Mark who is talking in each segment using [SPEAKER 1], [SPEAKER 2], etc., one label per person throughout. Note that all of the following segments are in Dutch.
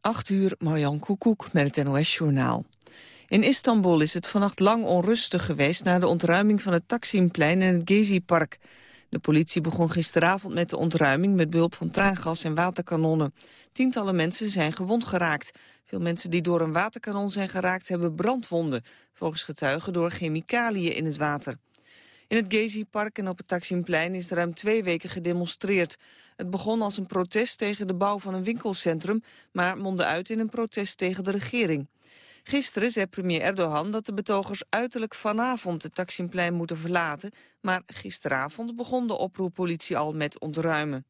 [SPEAKER 1] 8 uur, Marjan Koekoek met het NOS-journaal. In Istanbul is het vannacht lang onrustig geweest... na de ontruiming van het Taksimplein en het Gezi-park. De politie begon gisteravond met de ontruiming... met behulp van traangas en waterkanonnen. Tientallen mensen zijn gewond geraakt. Veel mensen die door een waterkanon zijn geraakt... hebben brandwonden, volgens getuigen door chemicaliën in het water. In het Gezi-park en op het Taksimplein is ruim twee weken gedemonstreerd. Het begon als een protest tegen de bouw van een winkelcentrum... maar mondde uit in een protest tegen de regering. Gisteren zei premier Erdogan dat de betogers uiterlijk vanavond het Taksimplein moeten verlaten... maar gisteravond begon de oproeppolitie al met ontruimen.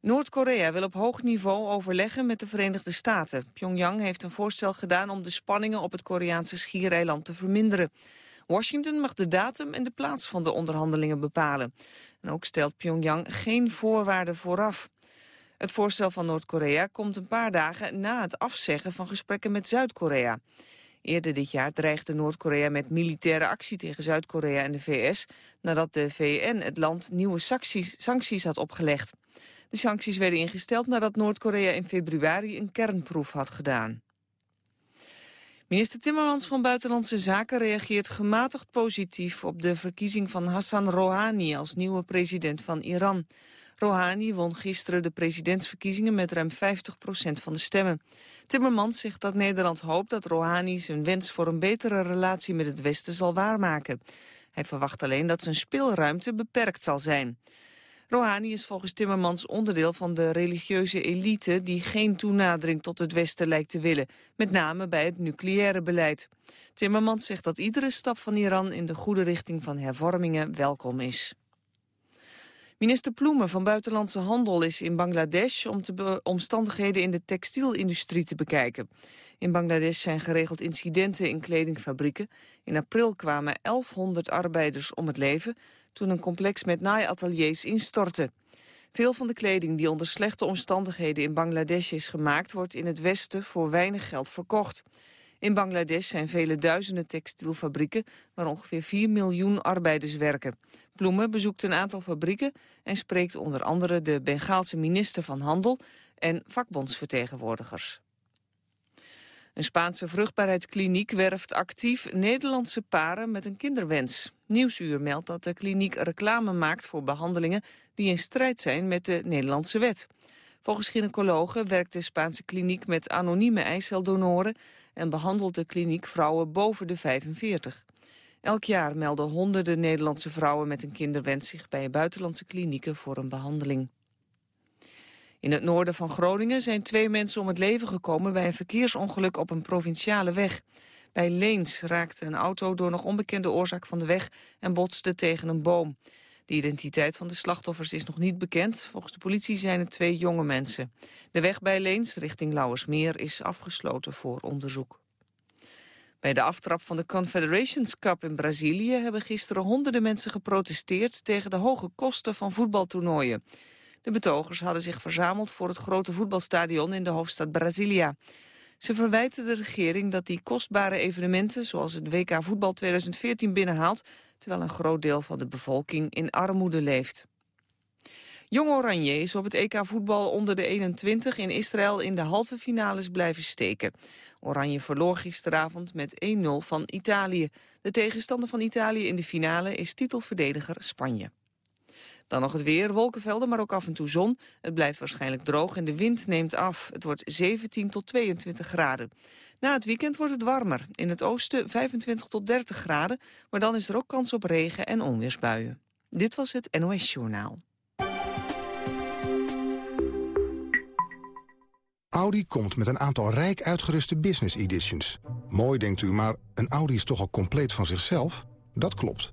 [SPEAKER 1] Noord-Korea wil op hoog niveau overleggen met de Verenigde Staten. Pyongyang heeft een voorstel gedaan om de spanningen op het Koreaanse schiereiland te verminderen. Washington mag de datum en de plaats van de onderhandelingen bepalen. En ook stelt Pyongyang geen voorwaarden vooraf. Het voorstel van Noord-Korea komt een paar dagen na het afzeggen van gesprekken met Zuid-Korea. Eerder dit jaar dreigde Noord-Korea met militaire actie tegen Zuid-Korea en de VS... nadat de VN het land nieuwe sancties, sancties had opgelegd. De sancties werden ingesteld nadat Noord-Korea in februari een kernproef had gedaan. Minister Timmermans van Buitenlandse Zaken reageert gematigd positief op de verkiezing van Hassan Rouhani als nieuwe president van Iran. Rouhani won gisteren de presidentsverkiezingen met ruim 50% van de stemmen. Timmermans zegt dat Nederland hoopt dat Rouhani zijn wens voor een betere relatie met het Westen zal waarmaken. Hij verwacht alleen dat zijn speelruimte beperkt zal zijn. Rouhani is volgens Timmermans onderdeel van de religieuze elite... die geen toenadering tot het Westen lijkt te willen, met name bij het nucleaire beleid. Timmermans zegt dat iedere stap van Iran in de goede richting van hervormingen welkom is. Minister Ploemen van Buitenlandse Handel is in Bangladesh om de omstandigheden in de textielindustrie te bekijken. In Bangladesh zijn geregeld incidenten in kledingfabrieken. In april kwamen 1100 arbeiders om het leven toen een complex met naaiateliers instortte. Veel van de kleding die onder slechte omstandigheden in Bangladesh is gemaakt... wordt in het Westen voor weinig geld verkocht. In Bangladesh zijn vele duizenden textielfabrieken... waar ongeveer 4 miljoen arbeiders werken. Ploemen bezoekt een aantal fabrieken... en spreekt onder andere de Bengaalse minister van Handel... en vakbondsvertegenwoordigers. Een Spaanse vruchtbaarheidskliniek werft actief Nederlandse paren met een kinderwens. Nieuwsuur meldt dat de kliniek reclame maakt voor behandelingen die in strijd zijn met de Nederlandse wet. Volgens gynaecologen werkt de Spaanse kliniek met anonieme eiceldonoren en behandelt de kliniek vrouwen boven de 45. Elk jaar melden honderden Nederlandse vrouwen met een kinderwens zich bij buitenlandse klinieken voor een behandeling. In het noorden van Groningen zijn twee mensen om het leven gekomen bij een verkeersongeluk op een provinciale weg. Bij Leens raakte een auto door nog onbekende oorzaak van de weg en botste tegen een boom. De identiteit van de slachtoffers is nog niet bekend. Volgens de politie zijn het twee jonge mensen. De weg bij Leens richting Lauwersmeer is afgesloten voor onderzoek. Bij de aftrap van de Confederations Cup in Brazilië hebben gisteren honderden mensen geprotesteerd tegen de hoge kosten van voetbaltoernooien. De betogers hadden zich verzameld voor het grote voetbalstadion in de hoofdstad Brasilia. Ze verwijten de regering dat die kostbare evenementen... zoals het WK Voetbal 2014 binnenhaalt... terwijl een groot deel van de bevolking in armoede leeft. Jong Oranje is op het EK voetbal onder de 21 in Israël in de halve finales blijven steken. Oranje verloor gisteravond met 1-0 van Italië. De tegenstander van Italië in de finale is titelverdediger Spanje. Dan nog het weer, wolkenvelden, maar ook af en toe zon. Het blijft waarschijnlijk droog en de wind neemt af. Het wordt 17 tot 22 graden. Na het weekend wordt het warmer. In het oosten 25 tot 30 graden, maar dan is er ook kans op regen en onweersbuien. Dit was het NOS Journaal.
[SPEAKER 2] Audi komt met een aantal rijk uitgeruste business editions. Mooi denkt u, maar een Audi is toch al compleet van zichzelf? Dat klopt.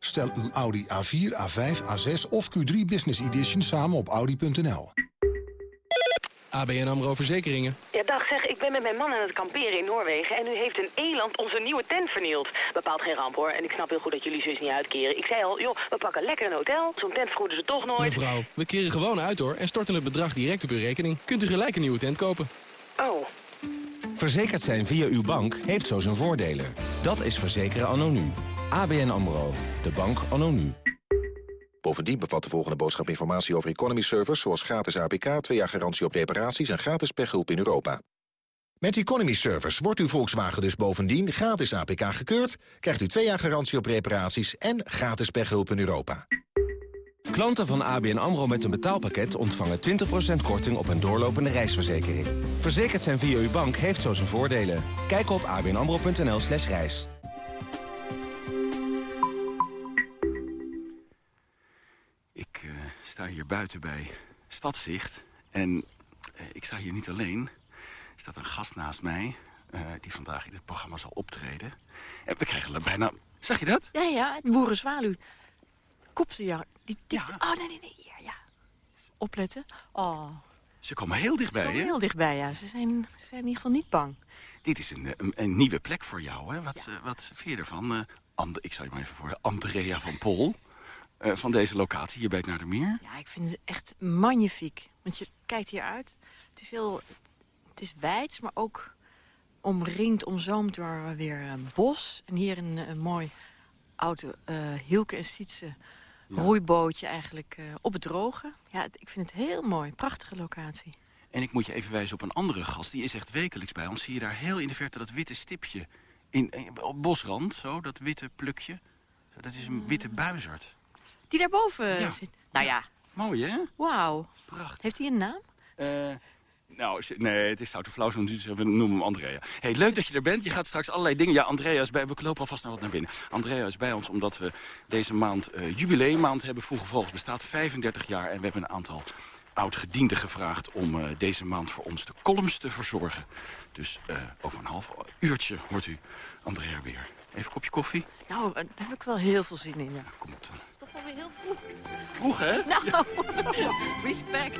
[SPEAKER 2] Stel uw Audi A4, A5, A6 of Q3 Business Edition samen op audi.nl.
[SPEAKER 3] ABN AMRO Verzekeringen.
[SPEAKER 4] Ja, dag zeg, ik ben met mijn man aan het kamperen in Noorwegen... en nu heeft een eland onze nieuwe tent vernield. Bepaalt geen ramp, hoor. En ik snap heel goed dat jullie zus niet uitkeren. Ik zei al, joh, we pakken lekker een hotel. Zo'n tent vergoeden ze toch nooit.
[SPEAKER 3] Mevrouw, we keren gewoon uit, hoor. En storten het bedrag direct op uw rekening. Kunt u gelijk een nieuwe tent kopen.
[SPEAKER 4] Oh.
[SPEAKER 5] Verzekerd zijn via uw bank heeft zo zijn voordelen. Dat is verzekeren nu. ABN AMRO. De bank anno nu.
[SPEAKER 6] Bovendien bevat de volgende boodschap informatie over economy servers... zoals gratis APK, 2 jaar garantie op reparaties en gratis pechhulp in Europa. Met Economy Servers wordt uw Volkswagen dus bovendien gratis APK gekeurd... krijgt u 2 jaar garantie op reparaties en gratis pechhulp in Europa.
[SPEAKER 5] Klanten van ABN AMRO met een betaalpakket ontvangen 20% korting op een doorlopende reisverzekering. Verzekerd zijn via uw bank heeft zo zijn voordelen. Kijk op abnamro.nl slash reis.
[SPEAKER 7] Sta hier buiten bij Stadzicht. En uh, ik sta hier niet alleen. Er staat een gast naast mij... Uh, die vandaag in het programma zal optreden. En we krijgen bijna... Zag je dat?
[SPEAKER 8] Ja, ja, het boerenzwaluw. Kopte ja, die. Ja. Oh, nee, nee, nee, ja, ja. Opletten. Oh.
[SPEAKER 7] Ze komen heel dichtbij,
[SPEAKER 8] hè?
[SPEAKER 7] heel
[SPEAKER 8] dichtbij, ja. Ze zijn, ze zijn in ieder geval niet bang.
[SPEAKER 7] Dit is een, een, een nieuwe plek voor jou, hè? Wat, ja. wat vind je ervan? And, ik zal je maar even voor Andrea van Pol... Uh, van deze locatie hier bij het Nadermeer?
[SPEAKER 8] Ja, ik vind het echt magnifiek. Want je kijkt hier uit. Het is heel... Het is wijd, maar ook omringd, omzoomd door weer uh, bos. En hier een, een mooi oude uh, Hielke en Sietse ja. roeibootje eigenlijk op het droge. Ja, het, ik vind het heel mooi. Prachtige locatie.
[SPEAKER 7] En ik moet je even wijzen op een andere gast. Die is echt wekelijks bij ons. Zie je daar heel in de verte dat witte stipje. In, in, op bosrand, zo, dat witte plukje. Dat is een witte buizerd.
[SPEAKER 8] Die daarboven
[SPEAKER 7] ja.
[SPEAKER 8] zit. Nou ja.
[SPEAKER 7] Mooi, hè?
[SPEAKER 8] Wauw.
[SPEAKER 7] Prachtig.
[SPEAKER 8] Heeft hij een naam?
[SPEAKER 7] Uh, nou, nee, het is zoute flauw, we noemen hem Andrea. hey, leuk dat je er bent. Je gaat straks allerlei dingen... Ja, Andrea is bij... We lopen alvast naar wat naar binnen. Andrea is bij ons omdat we deze maand uh, jubileummaand hebben. Vroeger Volgens bestaat 35 jaar. En we hebben een aantal oud-gedienden gevraagd... om uh, deze maand voor ons de columns te verzorgen. Dus uh, over een half uurtje hoort u Andrea weer. Even een kopje koffie?
[SPEAKER 8] Nou, daar heb ik wel heel veel zin in, ja.
[SPEAKER 7] Nou, kom op dan.
[SPEAKER 8] Het is toch wel weer heel vroeg.
[SPEAKER 7] Vroeg, hè?
[SPEAKER 8] Nou, respect.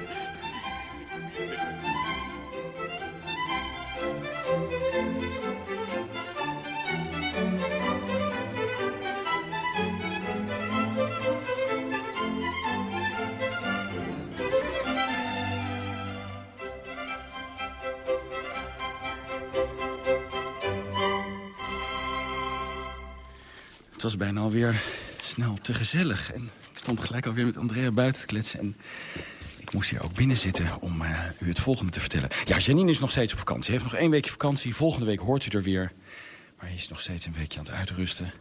[SPEAKER 7] Het was bijna alweer snel te gezellig. En ik stond gelijk alweer met Andrea buiten te kletsen. En ik moest hier ook binnen zitten om uh, u het volgende te vertellen. Ja, Janine is nog steeds op vakantie. Hij heeft nog één weekje vakantie. Volgende week hoort u er weer. Maar hij is nog steeds een weekje aan het uitrusten.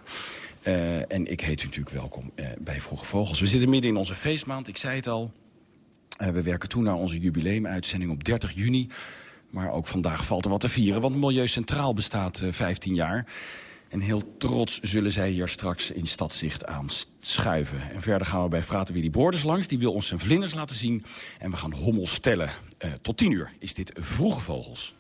[SPEAKER 7] Uh, en ik heet u natuurlijk welkom uh, bij Vroege Vogels. We zitten midden in onze feestmaand, ik zei het al. we werken toe naar onze jubileumuitzending op 30 juni. Maar ook vandaag valt er wat te vieren, want Milieu Centraal bestaat 15 jaar. En heel trots zullen zij hier straks in Stadzicht aan schuiven. En verder gaan we bij Frater Willy Broorders langs. Die wil ons zijn vlinders laten zien. En we gaan hommels tellen. Uh, tot 10 uur is dit Vroege Vogels.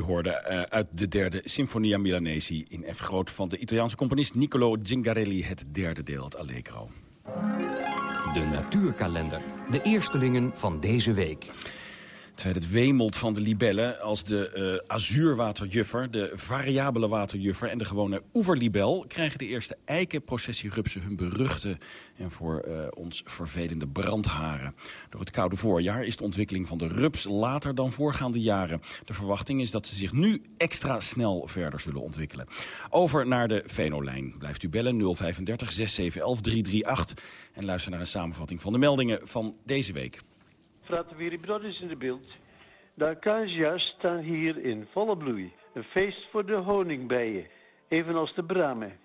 [SPEAKER 7] Hoorde uh, uit de derde Sinfonia Milanesi in F groot van de Italiaanse componist Niccolo Zingarelli het derde deel, het Allegro.
[SPEAKER 9] De natuurkalender. De eerstelingen van deze week.
[SPEAKER 7] Terwijl het wemelt van de libellen als de uh, azuurwaterjuffer, de variabele waterjuffer en de gewone oeverlibel... krijgen de eerste eikenprocessierupsen hun beruchte en voor uh, ons vervelende brandharen. Door het koude voorjaar is de ontwikkeling van de rups later dan voorgaande jaren. De verwachting is dat ze zich nu extra snel verder zullen ontwikkelen. Over naar de Venolijn. Blijft u bellen 035 6711 338 en luister naar een samenvatting van de meldingen van deze week.
[SPEAKER 10] Frateviri Brothers in de beeld. De acacia's staan hier in volle bloei. Een feest voor de honingbijen, evenals de bramen.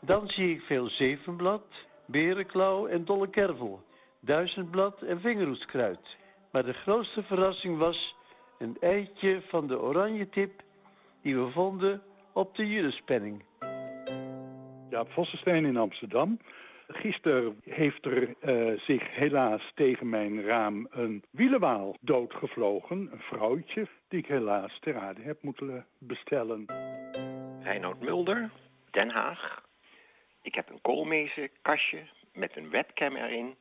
[SPEAKER 10] Dan zie ik veel zevenblad, berenklauw en dolle kervel, duizendblad en vingerhoedskruid. Maar de grootste verrassing was een eitje van de oranje tip die we vonden op de Judaspenning.
[SPEAKER 11] Ja, Vossensteen in Amsterdam. Gisteren heeft er uh, zich helaas tegen mijn raam een wielenwaal doodgevlogen. Een vrouwtje die ik helaas ter aarde heb moeten bestellen.
[SPEAKER 12] Reinoud Mulder, Den Haag. Ik heb een koolmezenkastje met een webcam erin.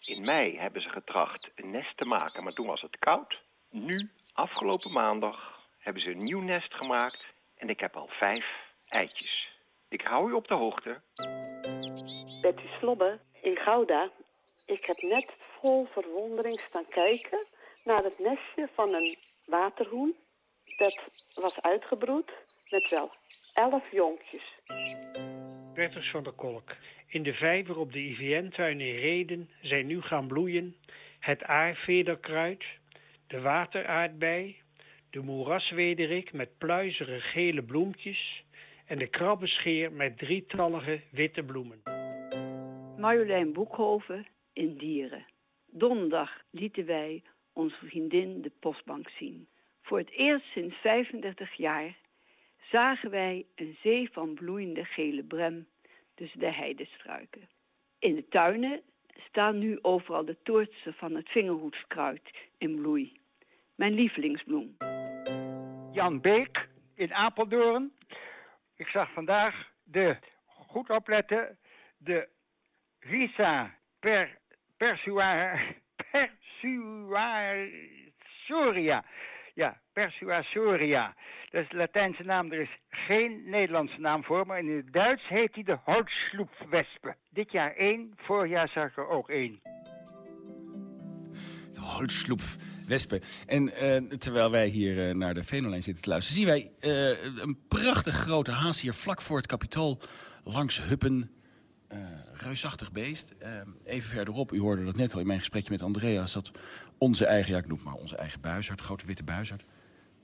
[SPEAKER 12] In mei hebben ze getracht een nest te maken, maar toen was het koud. Nu, afgelopen maandag, hebben ze een nieuw nest gemaakt en ik heb al vijf eitjes. Ik hou u op de hoogte.
[SPEAKER 13] Betty Slobbe in Gouda. Ik heb net vol verwondering staan kijken naar het nestje van een waterhoen. Dat was uitgebroed met wel elf jonkjes.
[SPEAKER 14] Bertus van der Kolk. In de vijver op de IVN-tuin in Reden zijn nu gaan bloeien het aarvederkruid, de wateraardbei, de moeraswederik met pluizere gele bloempjes en de krabbenscheer met drietallige witte bloemen.
[SPEAKER 15] Marjolein Boekhoven in Dieren. Donderdag lieten wij onze vriendin de postbank zien. Voor het eerst sinds 35 jaar zagen wij een zee van bloeiende gele brem tussen de heidestruiken. In de tuinen staan nu overal de toortsen van het vingerhoedskruid in bloei. Mijn lievelingsbloem.
[SPEAKER 16] Jan Beek in Apeldoorn. Ik zag vandaag de, goed opletten, de Risa per, Persuasoria. Ja, Persuasoria. Dat is de Latijnse naam. Er is geen Nederlandse naam voor, maar in het Duits heet hij de Holtsloepwespen. Dit jaar één, vorig jaar zag ik er ook één.
[SPEAKER 7] De Holtsloepwespen. En uh, terwijl wij hier uh, naar de Venolijn zitten te luisteren... zien wij uh, een prachtig grote haas hier vlak voor het kapitool langs Huppen... Reusachtig beest. Even verderop, u hoorde dat net al in mijn gesprekje met Andreas... dat onze eigen, ja ik noem maar onze eigen buizerd, grote witte buizerd...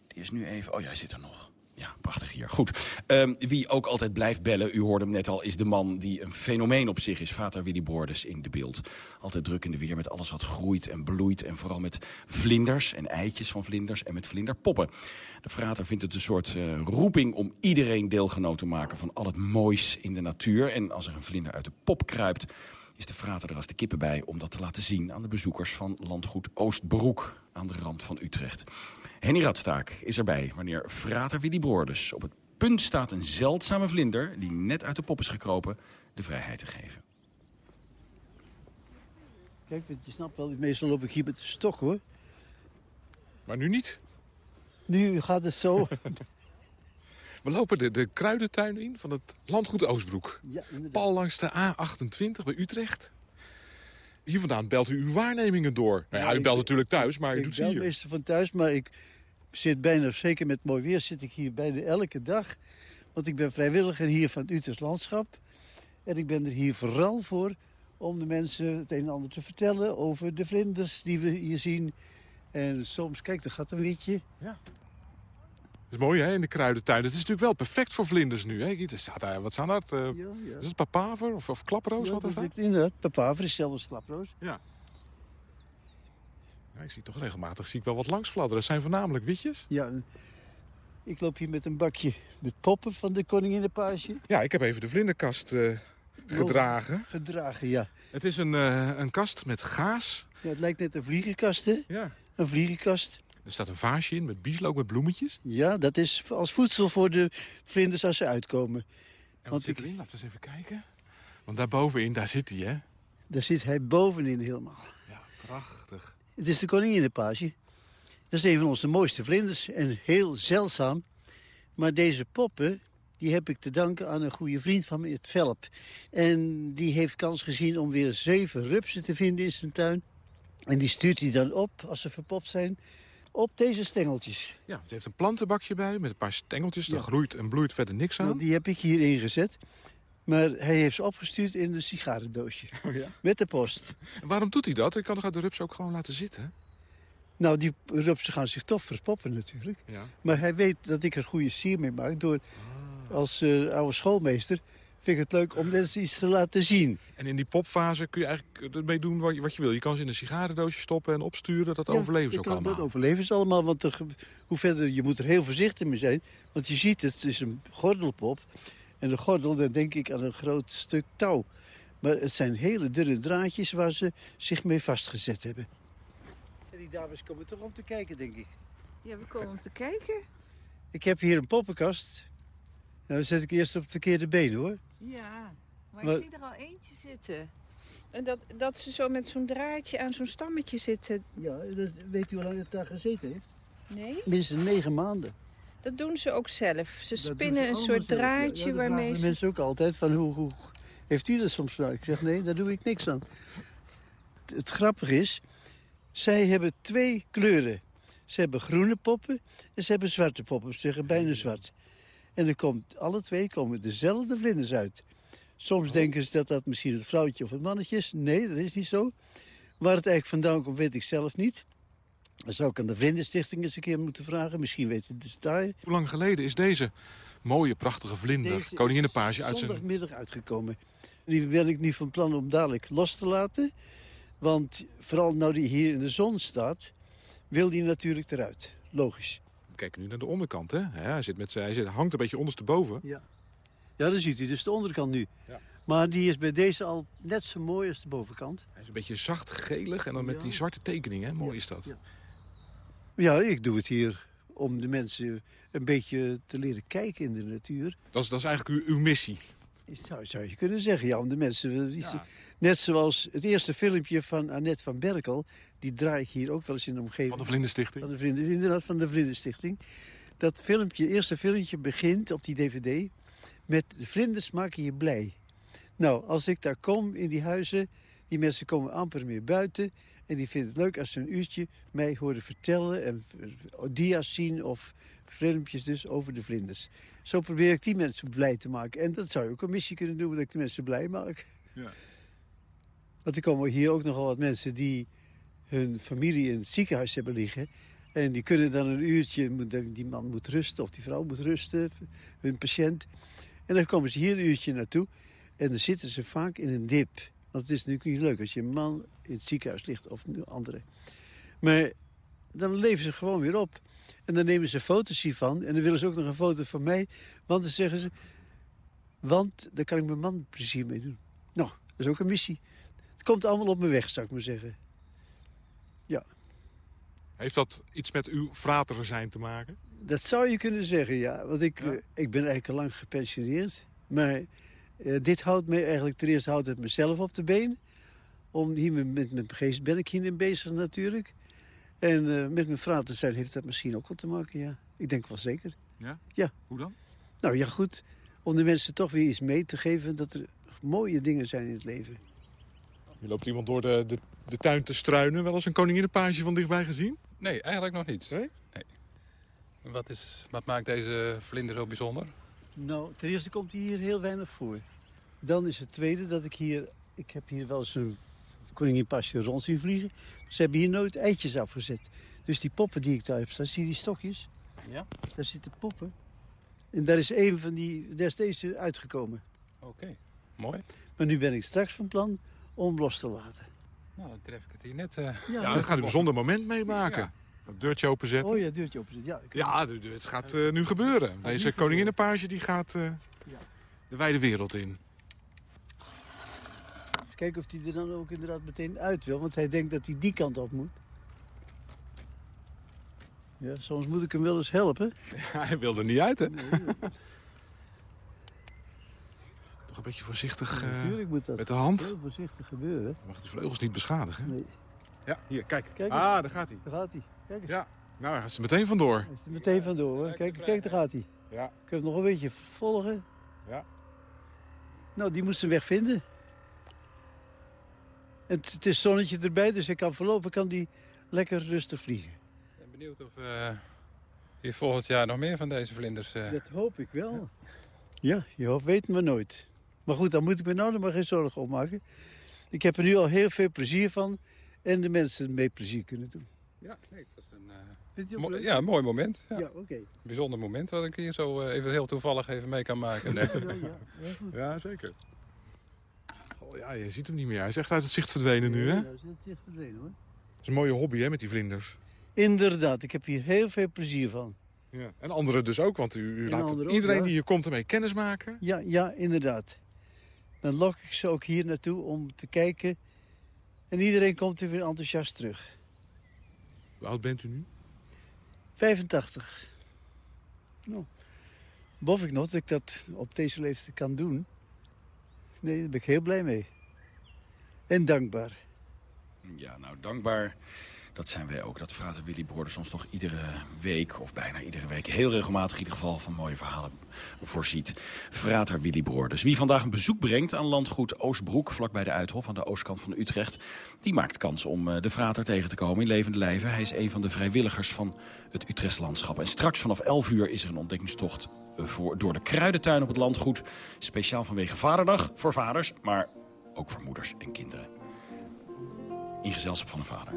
[SPEAKER 7] die is nu even, oh jij zit er nog. Ja, prachtig hier. Goed. Um, wie ook altijd blijft bellen, u hoorde hem net al... is de man die een fenomeen op zich is. Vater Willy Bordes in de beeld. Altijd druk in de weer met alles wat groeit en bloeit. En vooral met vlinders en eitjes van vlinders en met vlinderpoppen. De frater vindt het een soort uh, roeping om iedereen deelgenoot te maken... van al het moois in de natuur. En als er een vlinder uit de pop kruipt is de frater er als de kippen bij om dat te laten zien aan de bezoekers van landgoed Oostbroek aan de rand van Utrecht. Henny Radstaak is erbij wanneer frater Willy Broordes op het punt staat een zeldzame vlinder die net uit de pop is gekropen de vrijheid te geven.
[SPEAKER 17] Kijk, je snapt wel, meestal loop ik hier met de stok hoor.
[SPEAKER 18] Maar nu niet.
[SPEAKER 17] Nu gaat het zo.
[SPEAKER 18] We lopen de, de kruidentuin in van het landgoed Oostbroek.
[SPEAKER 17] Ja.
[SPEAKER 18] Pal langs de A28 bij Utrecht. Hier vandaan belt u uw waarnemingen door. Nou ja, u
[SPEAKER 17] ik-
[SPEAKER 18] belt natuurlijk thuis, maar u
[SPEAKER 17] ik
[SPEAKER 18] doet ze
[SPEAKER 17] bel
[SPEAKER 18] hier.
[SPEAKER 17] meestal van thuis, maar ik zit bijna, zeker met mooi weer, zit ik hier bijna elke dag. Want ik ben vrijwilliger hier van het Utrechts Landschap. En ik ben er hier vooral voor om de mensen het een en ander te vertellen over de vlinders die we hier zien. En soms, kijk, er gaat een wietje.
[SPEAKER 18] Ja. Dat is mooi, hè, in de kruidentuin. Het is natuurlijk wel perfect voor vlinders nu. Hè? Er staat daar, wat staan dat? Eh, Is het papaver of, of klaproos?
[SPEAKER 17] Ja,
[SPEAKER 18] wat er
[SPEAKER 17] dat is inderdaad, papaver is als klaproos.
[SPEAKER 18] Ja. Ja, ik zie toch regelmatig zie ik wel wat langs fladderen. Dat zijn voornamelijk witjes.
[SPEAKER 17] Ja, ik loop hier met een bakje met poppen van de koninginnenpage.
[SPEAKER 18] Ja, ik heb even de vlinderkast eh, gedragen.
[SPEAKER 17] Gedragen, ja.
[SPEAKER 18] Het is een, eh, een kast met gaas.
[SPEAKER 17] ja. Het lijkt net een vliegenkast, hè?
[SPEAKER 18] Ja.
[SPEAKER 17] Een vliegenkast.
[SPEAKER 18] Er staat een vaasje in met bieslook met bloemetjes.
[SPEAKER 17] Ja, dat is als voedsel voor de vlinders als ze uitkomen.
[SPEAKER 18] En wat zit erin? Laten we eens even kijken. Want daarbovenin, daar zit hij, hè?
[SPEAKER 17] Daar zit hij bovenin helemaal.
[SPEAKER 18] Ja, prachtig.
[SPEAKER 17] Het is de koninginnenpage. Dat is een van onze mooiste vlinders en heel zeldzaam. Maar deze poppen, die heb ik te danken aan een goede vriend van me, het Velp. En die heeft kans gezien om weer zeven rupsen te vinden in zijn tuin. En die stuurt hij dan op, als ze verpopt zijn, op deze stengeltjes.
[SPEAKER 18] Ja, het heeft een plantenbakje bij met een paar stengeltjes. Daar
[SPEAKER 17] Ja.
[SPEAKER 18] groeit en bloeit verder niks aan.
[SPEAKER 17] Nou, die heb ik hierin gezet. Maar hij heeft ze opgestuurd in een sigarendoosje.
[SPEAKER 18] Oh ja?
[SPEAKER 17] Met de post.
[SPEAKER 18] En waarom doet hij dat? Ik kan toch uit de rups ook gewoon laten zitten?
[SPEAKER 17] Nou, die rupsen gaan zich toch verpoppen natuurlijk.
[SPEAKER 18] Ja.
[SPEAKER 17] Maar hij weet dat ik er goede sier mee maak. Door als eh, oude schoolmeester vind ik het leuk om mensen iets te laten zien.
[SPEAKER 18] En in die popfase kun je eigenlijk ermee doen wat je, wat je wil. Je kan ze in een sigarendoosje stoppen en opsturen. Dat overleven ze
[SPEAKER 17] Ja,
[SPEAKER 18] ook
[SPEAKER 17] dat-
[SPEAKER 18] allemaal.
[SPEAKER 17] Dat overleven ze allemaal. Want er hoe verder, je moet er heel voorzichtig mee zijn. Want je ziet, het is een gordelpop. En de gordel, dan denk ik aan een groot stuk touw. Maar het zijn hele dunne draadjes waar ze zich mee vastgezet hebben. En die dames komen toch om te kijken, denk ik.
[SPEAKER 19] Ja, we komen om te kijken.
[SPEAKER 17] Ik heb hier een poppenkast. Nou, dan zet ik eerst op het verkeerde been, hoor.
[SPEAKER 19] Ja, maar,
[SPEAKER 17] Maar-
[SPEAKER 19] ik zie er al eentje zitten. En dat, dat ze zo met zo'n draadje aan zo'n stammetje zitten.
[SPEAKER 17] Ja, dat, weet u hoe lang het daar gezeten heeft?
[SPEAKER 19] Nee,
[SPEAKER 17] Minstens negen maanden.
[SPEAKER 19] dat doen ze ook zelf. Ze
[SPEAKER 17] Dat
[SPEAKER 19] spinnen
[SPEAKER 17] ze
[SPEAKER 19] een soort
[SPEAKER 17] zelf. Ja, ja,
[SPEAKER 19] draadje
[SPEAKER 17] dat
[SPEAKER 19] waarmee ze...
[SPEAKER 17] mensen ook altijd van hoe, hoe heeft u dat soms gedaan? Ik zeg nee, daar doe ik niks aan. Het, het grappige is, zij hebben twee kleuren. Ze hebben groene poppen en ze hebben zwarte poppen. Ze zeggen bijna zwart. En er komt, alle twee komen dezelfde vlinders uit. Soms denken ze dat dat misschien het vrouwtje of het mannetje is. Nee, dat is niet zo. Waar het eigenlijk vandaan komt, weet ik zelf niet. Dat zou ik aan de Vlinderstichting eens een keer moeten vragen. Misschien weten ze het daar.
[SPEAKER 18] Hoe lang geleden is deze mooie, prachtige vlinder,
[SPEAKER 17] Deze
[SPEAKER 18] koninginnenpage, uit zijn...
[SPEAKER 17] zondagmiddag uitgekomen. Die ben ik nu van plan om dadelijk los te laten. Want vooral nou die hier in de zon staat, wil die natuurlijk eruit. Logisch.
[SPEAKER 18] Kijk nu naar de onderkant, hè? Ja, hij, zit met zijn, hij zit, hangt een beetje ondersteboven.
[SPEAKER 17] Ja. Ja, dan ziet u dus de onderkant nu.
[SPEAKER 18] Ja.
[SPEAKER 17] Maar die is bij deze al net zo mooi als de bovenkant.
[SPEAKER 18] Hij is een beetje zacht gelig en dan met
[SPEAKER 17] Ja.
[SPEAKER 18] die zwarte tekening, hè? Mooi is dat.
[SPEAKER 17] Ja. Ja, ik doe het hier om de mensen een beetje te leren kijken in de natuur.
[SPEAKER 18] Dat, is, dat is eigenlijk uw, uw missie.
[SPEAKER 17] Zou, zou je kunnen zeggen, ja, om de mensen... Net zoals het eerste filmpje van Annette van Berkel... die draai ik hier ook wel eens in de omgeving.
[SPEAKER 18] Van de Vlinderstichting.
[SPEAKER 17] Van de Vrienden, inderdaad, van de Vlinderstichting. Dat filmpje, eerste filmpje begint op die dvd... met de vlinders maken je blij. Nou, als ik daar kom in die huizen... die mensen komen amper meer buiten... en die vinden het leuk als ze een uurtje mij horen vertellen... en dia's zien of filmpjes dus over de vlinders. Zo probeer ik die mensen blij te maken. En dat zou je ook een missie kunnen doen, dat ik de mensen blij maak.
[SPEAKER 18] Ja.
[SPEAKER 17] Want er komen hier ook nogal wat mensen die hun familie in het ziekenhuis hebben liggen. En die kunnen dan een uurtje, die man moet rusten of die vrouw moet rusten, hun patiënt. En dan komen ze hier een uurtje naartoe en dan zitten ze vaak in een dip. Want het is natuurlijk niet leuk als je man in het ziekenhuis ligt of een andere. Maar dan leven ze gewoon weer op. En dan nemen ze foto's hiervan. En dan willen ze ook nog een foto van mij. Want dan zeggen ze... Want daar kan ik mijn man plezier mee doen. Nou, dat is ook een missie. Het komt allemaal op mijn weg, zou ik maar zeggen.
[SPEAKER 18] Heeft dat iets met uw frateren zijn te maken?
[SPEAKER 17] dat zou je kunnen zeggen, ja. Want ik, eh, ik ben eigenlijk al lang gepensioneerd. Maar eh, dit houdt me eigenlijk... Ten eerste houdt het mezelf op de been. Om hier met, met mijn geest ben ik hierin bezig natuurlijk. En eh, met mijn frater zijn heeft dat misschien ook wat te maken, ja. Ik denk wel zeker.
[SPEAKER 18] Ja?
[SPEAKER 17] Ja.
[SPEAKER 18] Hoe dan?
[SPEAKER 17] Nou ja, goed. Om de mensen toch weer iets mee te geven dat er mooie dingen zijn in het leven.
[SPEAKER 18] Je loopt iemand door de, de, de tuin te struinen. Wel eens een koninginnenpaasje van dichtbij gezien?
[SPEAKER 20] Nee, eigenlijk nog niet.
[SPEAKER 18] Nee?
[SPEAKER 20] Wat, is, wat maakt deze vlinder zo bijzonder?
[SPEAKER 17] Nou, ten eerste komt hij hier heel weinig voor. Dan is het tweede dat ik hier... Ik heb hier wel eens een koninginpasje rond zien vliegen. Ze hebben hier nooit eitjes afgezet. Dus die poppen die ik daar heb staan, zie je die stokjes?
[SPEAKER 20] Ja.
[SPEAKER 17] Daar zitten poppen. En daar is een van die, daar is deze uitgekomen.
[SPEAKER 20] Oké, mooi.
[SPEAKER 17] Maar nu ben ik straks van plan om los te laten.
[SPEAKER 20] Nou, dan tref ik het hier net. eh,
[SPEAKER 18] Ja, dan ga je een bijzonder moment meemaken.
[SPEAKER 20] Ja.
[SPEAKER 18] Deurtje openzetten.
[SPEAKER 17] Oh ja, deurtje openzetten. Ja, ik-
[SPEAKER 18] Ja, het gaat eh, nu gebeuren. Deze koninginnenpage die gaat eh, de wijde wereld in.
[SPEAKER 17] Eens kijken of hij er dan ook inderdaad meteen uit wil. Want hij denkt dat hij die kant op moet. Ja, soms moet ik hem wel eens helpen.
[SPEAKER 18] hij wil er niet uit, hè? Toch een beetje voorzichtig eh,
[SPEAKER 17] Natuurlijk moet dat
[SPEAKER 18] met de hand.
[SPEAKER 17] heel voorzichtig gebeuren.
[SPEAKER 18] Mag de vleugels niet beschadigen.
[SPEAKER 17] Nee.
[SPEAKER 18] Ja, hier, kijk.
[SPEAKER 17] Kijk
[SPEAKER 18] ah, daar gaat hij.
[SPEAKER 17] Daar gaat hij. Kijk eens.
[SPEAKER 18] Ja. Nou, hij gaat er meteen vandoor.
[SPEAKER 17] Hij is er meteen vandoor hoor. Kijk, kijk, daar gaat hij.
[SPEAKER 18] Ja.
[SPEAKER 17] Ik heb hem nog een beetje volgen.
[SPEAKER 18] Ja.
[SPEAKER 17] Nou, die moest zijn weg vinden. Het, het is zonnetje erbij, dus hij kan voorlopig kan die lekker rustig vliegen.
[SPEAKER 20] Ik ben benieuwd of eh, hier volgend jaar nog meer van deze vlinders... eh,
[SPEAKER 17] Dat hoop ik wel. Ja, je hoopt, weet maar nooit. Maar goed, dan moet ik me nou nog maar geen zorgen op maken. Ik heb er nu al heel veel plezier van. En de mensen mee plezier kunnen doen.
[SPEAKER 20] Ja, nee, dat is een, eh, mo- ja, een mooi moment. Ja.
[SPEAKER 17] Ja, oké.
[SPEAKER 20] Bijzonder moment wat ik hier zo eh, even heel toevallig even mee kan maken.
[SPEAKER 17] Ja, ja, ja, goed.
[SPEAKER 18] Ja, zeker. Oh, ja, je ziet hem niet meer. Hij is echt uit het zicht verdwenen nu, hè?
[SPEAKER 17] Ja,
[SPEAKER 18] Dat
[SPEAKER 17] dat is echt verdwenen hoor.
[SPEAKER 18] is een mooie hobby, hè, met die vlinders.
[SPEAKER 17] Inderdaad, ik heb hier heel veel plezier van.
[SPEAKER 18] Ja. En anderen dus ook, want u, u laat
[SPEAKER 17] ook,
[SPEAKER 18] iedereen
[SPEAKER 17] ja.
[SPEAKER 18] die hier komt ermee kennis maken.
[SPEAKER 17] Ja, ja, inderdaad. Dan lok ik ze ook hier naartoe om te kijken. En iedereen komt er weer enthousiast terug.
[SPEAKER 18] Hoe oud bent u nu?
[SPEAKER 17] 85. Nou, bof ik nog dat ik dat op deze leeftijd kan doen. Nee, daar ben ik heel blij mee. En dankbaar.
[SPEAKER 7] Ja, nou, dankbaar. Dat zijn wij ook. Dat vragen Willy Broeders ons nog iedere week, of bijna iedere week... heel regelmatig in ieder geval van mooie verhalen voorziet. Vrater Willy Broeders. Wie vandaag een bezoek brengt aan landgoed Oostbroek... vlakbij de Uithof aan de oostkant van Utrecht... die maakt kans om eh, de Vrater tegen te komen in levende lijven. Hij is een van de vrijwilligers van het Utrechts landschap. En straks vanaf 11 uur is er een ontdekkingstocht... eh, door de kruidentuin op het landgoed. Speciaal vanwege Vaderdag voor vaders, maar ook voor moeders en kinderen. In gezelschap van een vader.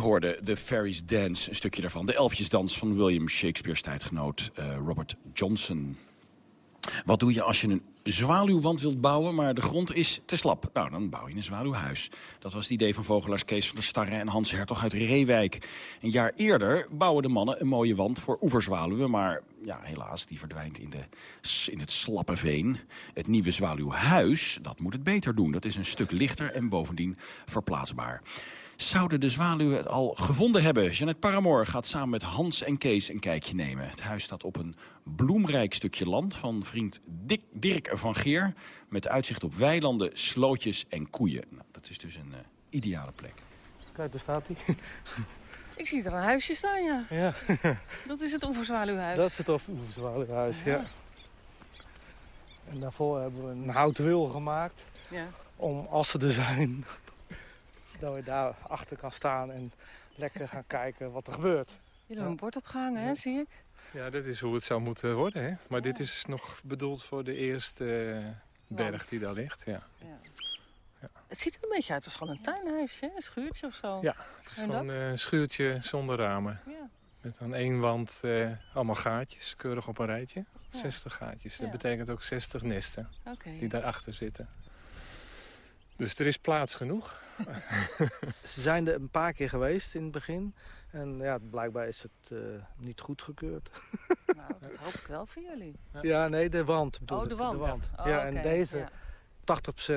[SPEAKER 7] Hoorde The Fairies Dance, een stukje daarvan. De Elfjesdans van William Shakespeare's tijdgenoot eh, Robert Johnson. Wat doe je als je een zwaluwwand wilt bouwen, maar de grond is te slap? Nou, dan bouw je een zwaluwhuis. Dat was het idee van vogelaars Kees van der Starre en Hans Hertog uit Reewijk. Een jaar eerder bouwen de mannen een mooie wand voor oeverzwaluwen... maar ja, helaas, die verdwijnt in, de, in het slappe veen. Het nieuwe zwaluwhuis, dat moet het beter doen. Dat is een stuk lichter en bovendien verplaatsbaar. Zouden de zwaluwen het al gevonden hebben? Jeannette Paramoor gaat samen met Hans en Kees een kijkje nemen. Het huis staat op een bloemrijk stukje land van vriend Dick, Dirk van Geer... met uitzicht op weilanden, slootjes en koeien. Nou, dat is dus een eh, ideale plek.
[SPEAKER 21] Kijk, daar staat hij.
[SPEAKER 22] Ik zie er een huisje staan, ja.
[SPEAKER 21] Ja,
[SPEAKER 22] Dat is het oeverzwaluwhuis.
[SPEAKER 21] dat is het oeverzwaluwhuis, ja. En daarvoor hebben we een houten wil gemaakt.
[SPEAKER 22] Ja.
[SPEAKER 21] Om, als ze er zijn, dat we daar achter kan staan en lekker gaan kijken wat er gebeurt.
[SPEAKER 22] Jullie hebben een bord opgehangen, hè, zie ik.
[SPEAKER 20] Ja, dat is hoe het zou moeten worden. Hè? Maar dit is nog bedoeld voor de eerste eh, berg die daar ligt. Ja.
[SPEAKER 22] Ja. Het ziet er een beetje uit als gewoon een tuinhuisje, een schuurtje of zo.
[SPEAKER 23] Ja, het is gewoon een schuurtje zonder ramen.
[SPEAKER 22] Ja.
[SPEAKER 23] Met aan één wand eh, allemaal gaatjes, keurig op een rijtje.
[SPEAKER 22] Ja.
[SPEAKER 23] 60 gaatjes. Dat
[SPEAKER 22] Ja.
[SPEAKER 23] betekent ook 60 nesten
[SPEAKER 22] Oké.
[SPEAKER 23] die daarachter zitten. Dus er is plaats genoeg.
[SPEAKER 21] Ze zijn er een paar keer geweest in het begin. En ja, blijkbaar is het eh, niet goedgekeurd.
[SPEAKER 22] Nou, dat hoop ik wel voor jullie.
[SPEAKER 21] Ja, nee, de wand bedoel
[SPEAKER 22] Oh,
[SPEAKER 21] ik.
[SPEAKER 22] de wand. Oh,
[SPEAKER 21] ja, en deze,
[SPEAKER 22] ja.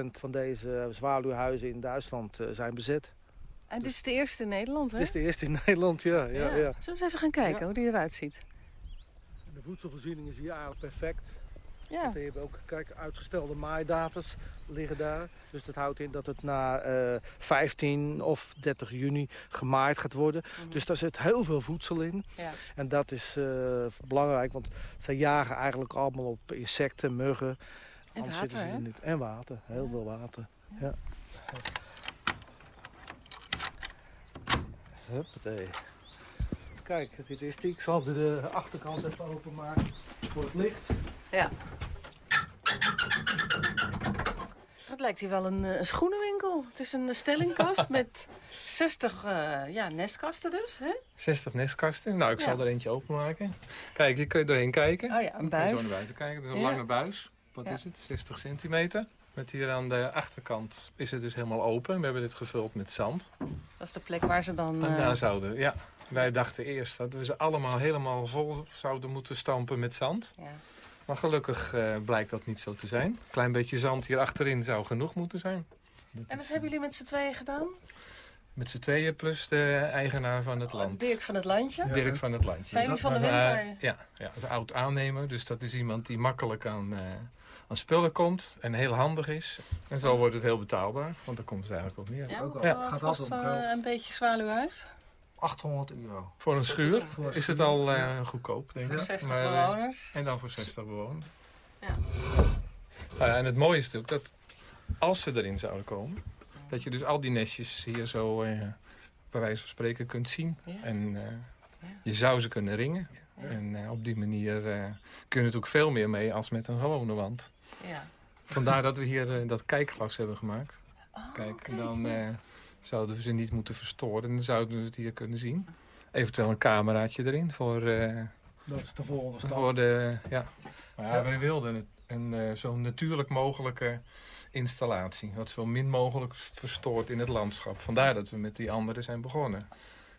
[SPEAKER 21] 80% van deze zwaluwhuizen in Duitsland eh, zijn bezet.
[SPEAKER 22] En dit is de eerste in Nederland, hè?
[SPEAKER 21] Dit is de eerste in Nederland, ja. ja, ja.
[SPEAKER 22] Zullen we eens even gaan kijken
[SPEAKER 21] Ja.
[SPEAKER 22] hoe die eruit ziet?
[SPEAKER 21] De voedselvoorziening is hier eigenlijk perfect.
[SPEAKER 22] Ja.
[SPEAKER 21] Want we hebben ook kijk, uitgestelde maaidatums liggen daar. Dus dat houdt in dat het na eh 15 of 30 juni gemaaid gaat worden. Dus daar zit heel veel voedsel in.
[SPEAKER 22] Ja.
[SPEAKER 21] En dat is eh, belangrijk, want zij jagen eigenlijk allemaal op insecten, muggen. Anders
[SPEAKER 22] water,
[SPEAKER 21] zitten ze niet. En water, heel veel water. Ja. Huppatee. Kijk, dit is die. Ik zal de, de achterkant even openmaken voor het licht.
[SPEAKER 22] Ja. Lijkt hier wel een, eh, een schoenenwinkel. Het is een eh, stellingkast met 60 eh, ja, nestkasten dus. Hè?
[SPEAKER 23] 60 nestkasten. Nou, ik zal er eentje openmaken. Kijk, hier kun je doorheen kijken.
[SPEAKER 22] Oh ja, een
[SPEAKER 23] kun je
[SPEAKER 22] buis.
[SPEAKER 23] zo naar buiten kijken. Het is een
[SPEAKER 22] Ja.
[SPEAKER 23] lange buis. Wat is het? 60 centimeter. Met hier aan de achterkant is het dus helemaal open. We hebben dit gevuld met zand.
[SPEAKER 22] Dat is de plek waar ze dan... Eh,
[SPEAKER 23] daar zouden, ja. Wij dachten eerst dat we ze allemaal helemaal vol zouden moeten stampen met zand.
[SPEAKER 22] Ja.
[SPEAKER 23] Maar gelukkig eh, blijkt dat niet zo te zijn. Een klein beetje zand hier achterin zou genoeg moeten zijn.
[SPEAKER 22] En dat hebben jullie met z'n tweeën gedaan?
[SPEAKER 23] Met z'n tweeën plus de eigenaar van het land.
[SPEAKER 22] Dirk van het Landje?
[SPEAKER 23] Dirk van het landje.
[SPEAKER 22] Zijn jullie van de
[SPEAKER 23] Maar, eh,
[SPEAKER 22] winter?
[SPEAKER 23] ja, ja, dat is een oud aannemer. Dus dat is iemand die makkelijk aan, eh, aan spullen komt. En heel handig is. En zo wordt het heel betaalbaar. Want daar komt het eigenlijk op neer.
[SPEAKER 22] Ja, wat,
[SPEAKER 23] Ja.
[SPEAKER 22] wat kost eh, een beetje zwaluwhuis?
[SPEAKER 21] 800 euro.
[SPEAKER 23] Voor een schuur
[SPEAKER 21] Voor een
[SPEAKER 23] is het al eh, goedkoop, denk ik.
[SPEAKER 22] Voor 60
[SPEAKER 23] Maar, eh,
[SPEAKER 22] bewoners.
[SPEAKER 23] En dan voor 60 bewoners.
[SPEAKER 22] Ja.
[SPEAKER 23] Nou ja, en het mooie is natuurlijk dat als ze erin zouden komen... dat je dus al die nestjes hier zo eh, bij wijze van spreken kunt zien.
[SPEAKER 22] Ja.
[SPEAKER 23] En eh, je zou ze kunnen ringen. En eh, op die manier eh, kun je natuurlijk veel meer mee als met een gewone wand.
[SPEAKER 22] Ja.
[SPEAKER 23] Vandaar dat we hier eh, dat kijkglas hebben gemaakt.
[SPEAKER 22] Oh,
[SPEAKER 23] Kijk, dan eh, zouden we ze niet moeten verstoren. Dan zouden we het hier kunnen zien. Eventueel een cameraatje erin voor, eh,
[SPEAKER 21] Dat is de volgende stap.
[SPEAKER 23] voor de... Ja. Maar ja, wij wilden het een eh, zo natuurlijk mogelijke installatie. Wat zo min mogelijk verstoort in het landschap. Vandaar dat we met die andere zijn begonnen.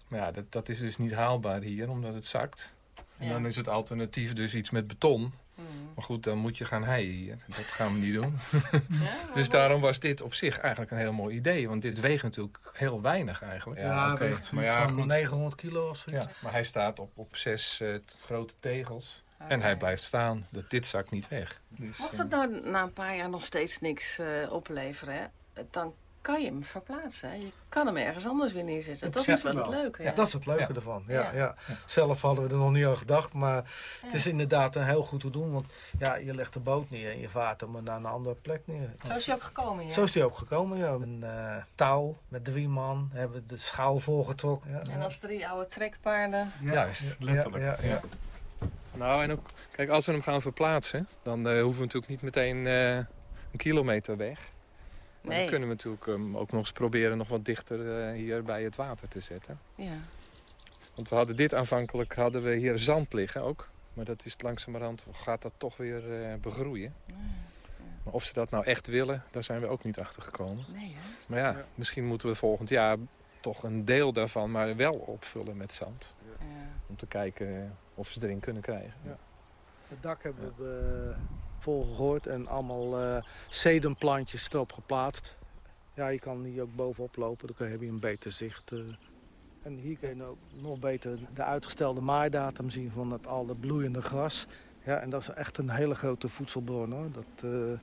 [SPEAKER 23] Maar ja, dat, dat is dus niet haalbaar hier, omdat het zakt. En
[SPEAKER 22] Ja.
[SPEAKER 23] dan is het alternatief dus iets met beton.
[SPEAKER 22] Mhm.
[SPEAKER 23] Maar goed, dan moet je gaan heien hier. Dat gaan we niet doen. dus daarom was dit op zich eigenlijk een heel mooi idee. Want dit weegt natuurlijk heel weinig eigenlijk.
[SPEAKER 21] Ja,
[SPEAKER 23] oké.
[SPEAKER 21] weegt zoiets van 900 kilo of zoiets.
[SPEAKER 23] Ja, maar hij staat op, op zes eh, grote tegels. En hij blijft staan. Dat dit zakt niet weg. Dus,
[SPEAKER 22] Mocht
[SPEAKER 23] eh,
[SPEAKER 22] het nou na een paar jaar nog steeds niks eh, opleveren, hè, dan kan je hem verplaatsen. Hè? Je kan hem ergens anders weer neerzetten. Dat is wel het leuke.
[SPEAKER 21] Ja, dat is het leuke
[SPEAKER 22] Ja.
[SPEAKER 21] ervan. Ja,
[SPEAKER 22] Ja.
[SPEAKER 21] ja. Zelf hadden we er nog niet aan gedacht, maar het is inderdaad een heel goed te doen. Want ja, je legt de boot neer en je vaart hem naar een andere plek neer.
[SPEAKER 22] Zo is hij ook gekomen, ja.
[SPEAKER 21] Zo is hij ook gekomen, ja. Een eh, touw met drie man, hebben we de schouw volgetrokken. Ja,
[SPEAKER 22] En als drie oude trekpaarden.
[SPEAKER 23] Juist, letterlijk.
[SPEAKER 21] Ja, ja, ja.
[SPEAKER 23] Nou, en ook, kijk, als we hem gaan verplaatsen, dan eh, hoeven we natuurlijk niet meteen eh, een kilometer weg. Maar
[SPEAKER 22] Nee.
[SPEAKER 23] dan kunnen we natuurlijk ehm, ook nog eens proberen nog wat dichter eh, hier bij het water te zetten.
[SPEAKER 22] Ja.
[SPEAKER 23] Want we hadden dit aanvankelijk, hadden we hier zand liggen ook. Maar dat is langzamerhand, gaat dat toch weer eh, begroeien. Maar of ze dat nou echt willen, daar zijn we ook niet achter gekomen.
[SPEAKER 22] Nee, hè?
[SPEAKER 23] Maar ja, misschien moeten we volgend jaar toch een deel daarvan maar wel opvullen met zand. Om te kijken of ze erin kunnen krijgen.
[SPEAKER 21] Ja. Het dak hebben we eh, volgegooid en allemaal sedumplantjes erop geplaatst. Ja, je kan hier ook bovenop lopen, dan heb je een beter zicht. eh. En hier kun je ook nog beter de uitgestelde maaidatum zien van het al het bloeiende gras. Ja, en dat is echt een hele grote voedselbron hoor. Dat, eh,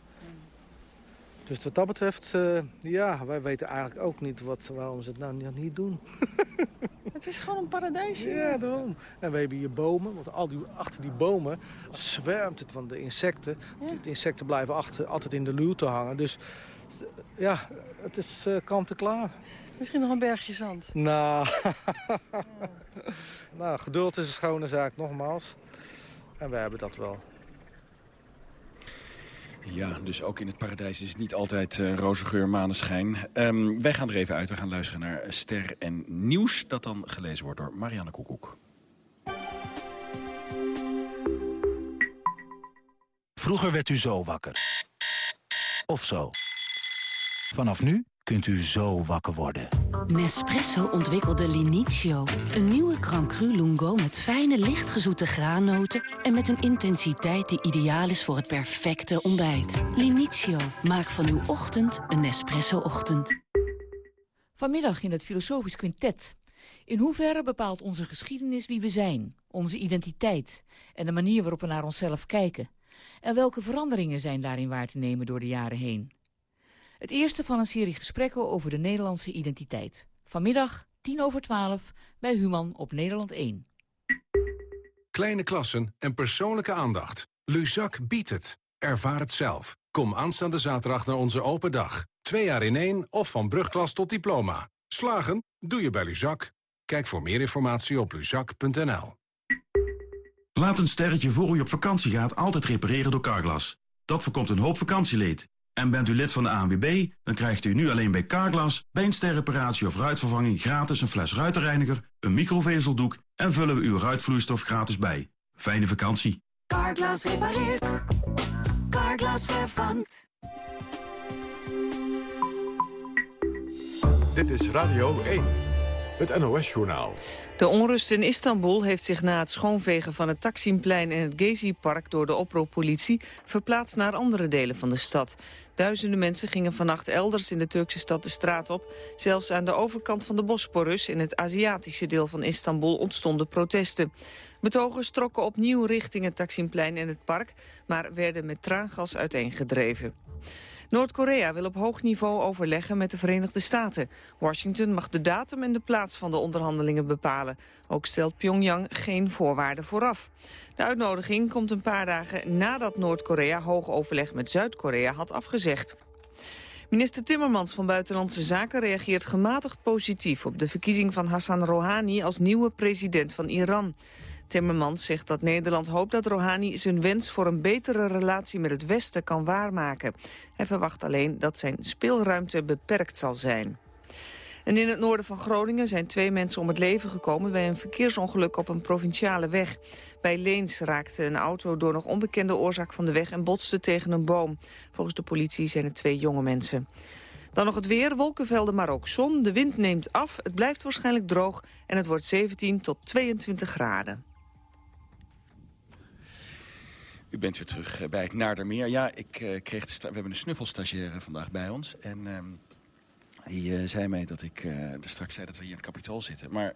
[SPEAKER 21] Dus wat dat betreft, eh, ja, wij weten eigenlijk ook niet wat, waarom ze het nou niet, niet doen.
[SPEAKER 22] Het is gewoon een paradijsje.
[SPEAKER 21] Ja, daarom. En we hebben hier bomen, want al die, achter die bomen zwermt het van de insecten. De insecten blijven achter, altijd in de luwte hangen. Dus eh, ja, het is eh kant-en-klaar.
[SPEAKER 22] Misschien nog een bergje zand.
[SPEAKER 21] Nou, nou, geduld is een schone zaak, nogmaals. En we hebben dat wel.
[SPEAKER 7] Ja, dus ook in het paradijs is het niet altijd uh, roze geur, maneschijn. Um, wij gaan er even uit. We gaan luisteren naar Ster en Nieuws. Dat dan gelezen wordt door Marianne Koekoek.
[SPEAKER 24] Vroeger werd u zo wakker. Of zo. Vanaf nu kunt u zo wakker worden.
[SPEAKER 25] Nespresso ontwikkelde Linizio. Een nieuwe Cru Lungo met fijne, lichtgezoete graannoten... en met een intensiteit die ideaal is voor het perfecte ontbijt. Linizio, maak van uw ochtend een Nespresso-ochtend.
[SPEAKER 26] Vanmiddag in het Filosofisch Quintet. In hoeverre bepaalt onze geschiedenis wie we zijn, onze identiteit... en de manier waarop we naar onszelf kijken... En welke veranderingen zijn daarin waar te nemen door de jaren heen? Het eerste van een serie gesprekken over de Nederlandse identiteit. Vanmiddag, tien over twaalf, bij Human op Nederland 1.
[SPEAKER 27] Kleine klassen en persoonlijke aandacht. Luzak biedt het. Ervaar het zelf. Kom aanstaande zaterdag naar onze open dag. Twee jaar in één of van brugklas tot diploma. Slagen? Doe je bij Luzak. Kijk voor meer informatie op luzak.nl.
[SPEAKER 28] Laat een sterretje voor u op vakantie gaat altijd repareren door Carglass. Dat voorkomt een hoop vakantieleed. En bent u lid van de ANWB, dan krijgt u nu alleen bij Carglass... bij een sterreparatie of ruitvervanging gratis een fles ruitenreiniger... een microvezeldoek en vullen we uw ruitvloeistof gratis bij. Fijne vakantie.
[SPEAKER 25] Carglass repareert. Carglass vervangt.
[SPEAKER 27] Dit is Radio 1, het NOS-journaal.
[SPEAKER 1] De onrust in Istanbul heeft zich na het schoonvegen van het Taksimplein en het Gezi-park door de oproeppolitie verplaatst naar andere delen van de stad. Duizenden mensen gingen vannacht elders in de Turkse stad de straat op. Zelfs aan de overkant van de Bosporus, in het Aziatische deel van Istanbul, ontstonden protesten. Betogers trokken opnieuw richting het Taksimplein en het park, maar werden met traangas uiteengedreven. Noord-Korea wil op hoog niveau overleggen met de Verenigde Staten. Washington mag de datum en de plaats van de onderhandelingen bepalen. Ook stelt Pyongyang geen voorwaarden vooraf. De uitnodiging komt een paar dagen nadat Noord-Korea hoog overleg met Zuid-Korea had afgezegd. Minister Timmermans van Buitenlandse Zaken reageert gematigd positief op de verkiezing van Hassan Rouhani als nieuwe president van Iran. Timmermans zegt dat Nederland hoopt dat Rouhani zijn wens voor een betere relatie met het Westen kan waarmaken. Hij verwacht alleen dat zijn speelruimte beperkt zal zijn. En in het noorden van Groningen zijn twee mensen om het leven gekomen bij een verkeersongeluk op een provinciale weg. Bij Leens raakte een auto door nog onbekende oorzaak van de weg en botste tegen een boom. Volgens de politie zijn het twee jonge mensen. Dan nog het weer, wolkenvelden, maar ook zon. De wind neemt af, het blijft waarschijnlijk droog en het wordt 17 tot 22 graden.
[SPEAKER 7] U bent weer terug eh, bij het Naardermeer. Ja, ik, uh, kreeg we hebben een snuffelstagiaire vandaag bij ons. En uh, die uh, zei mij dat ik straks zei dat we hier in het kapitool zitten. Maar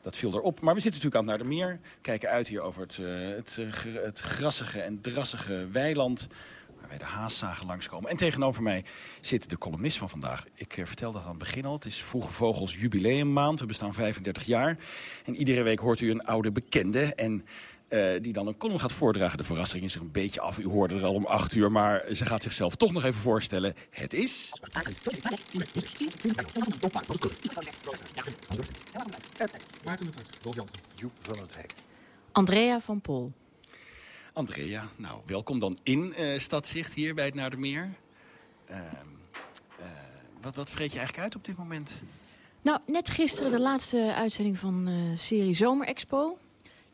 [SPEAKER 7] dat viel erop. Maar we zitten natuurlijk aan het Naardermeer. Kijken uit hier over het, het, het grassige en drassige weiland waar wij de haaszagen langskomen. En tegenover mij zit de columnist van vandaag. Ik vertelde dat aan het begin al. Het is Vroege Vogels jubileummaand. We bestaan 35 jaar. En iedere week hoort u een oude bekende. En uh, die dan een column gaat voordragen. De verrassing is er een beetje af. U hoorde er al om acht uur, maar ze gaat zichzelf toch nog even voorstellen. Het is...
[SPEAKER 25] Joep van het Hek. Andrea van Pol.
[SPEAKER 7] Andrea, nou, welkom dan in uh, Stadzicht hier bij het Naardermeer. Uh, uh, wat, wat vreet je eigenlijk uit op dit moment?
[SPEAKER 8] Nou, net gisteren de laatste uitzending van uh, serie Zomerexpo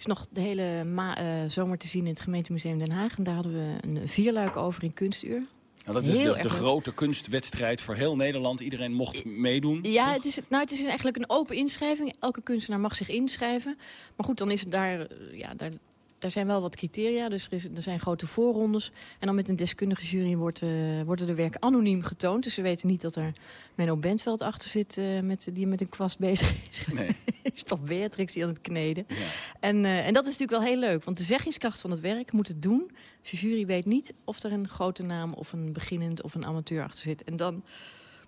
[SPEAKER 8] is nog de hele uh, zomer te zien in het gemeentemuseum Den Haag. En daar hadden we een vierluik over in Kunstuur.
[SPEAKER 7] Nou, dat is de, de grote kunstwedstrijd voor heel Nederland. Iedereen mocht meedoen.
[SPEAKER 8] Ja, het is, nou, het is eigenlijk een open inschrijving. Elke kunstenaar mag zich inschrijven. Maar goed, dan is het daar, ja, daar daar zijn wel wat criteria, dus er, is, er, zijn grote voorrondes. En dan met een deskundige jury wordt, uh, worden de werken anoniem getoond. Dus ze weten niet dat er Menno Bentveld achter zit uh, met, die met een kwast bezig is. Nee. is toch Beatrix die aan het kneden. Ja. En, uh, en dat is natuurlijk wel heel leuk, want de zeggingskracht van het werk moet het doen. Dus de jury weet niet of er een grote naam of een beginnend of een amateur achter zit. En dan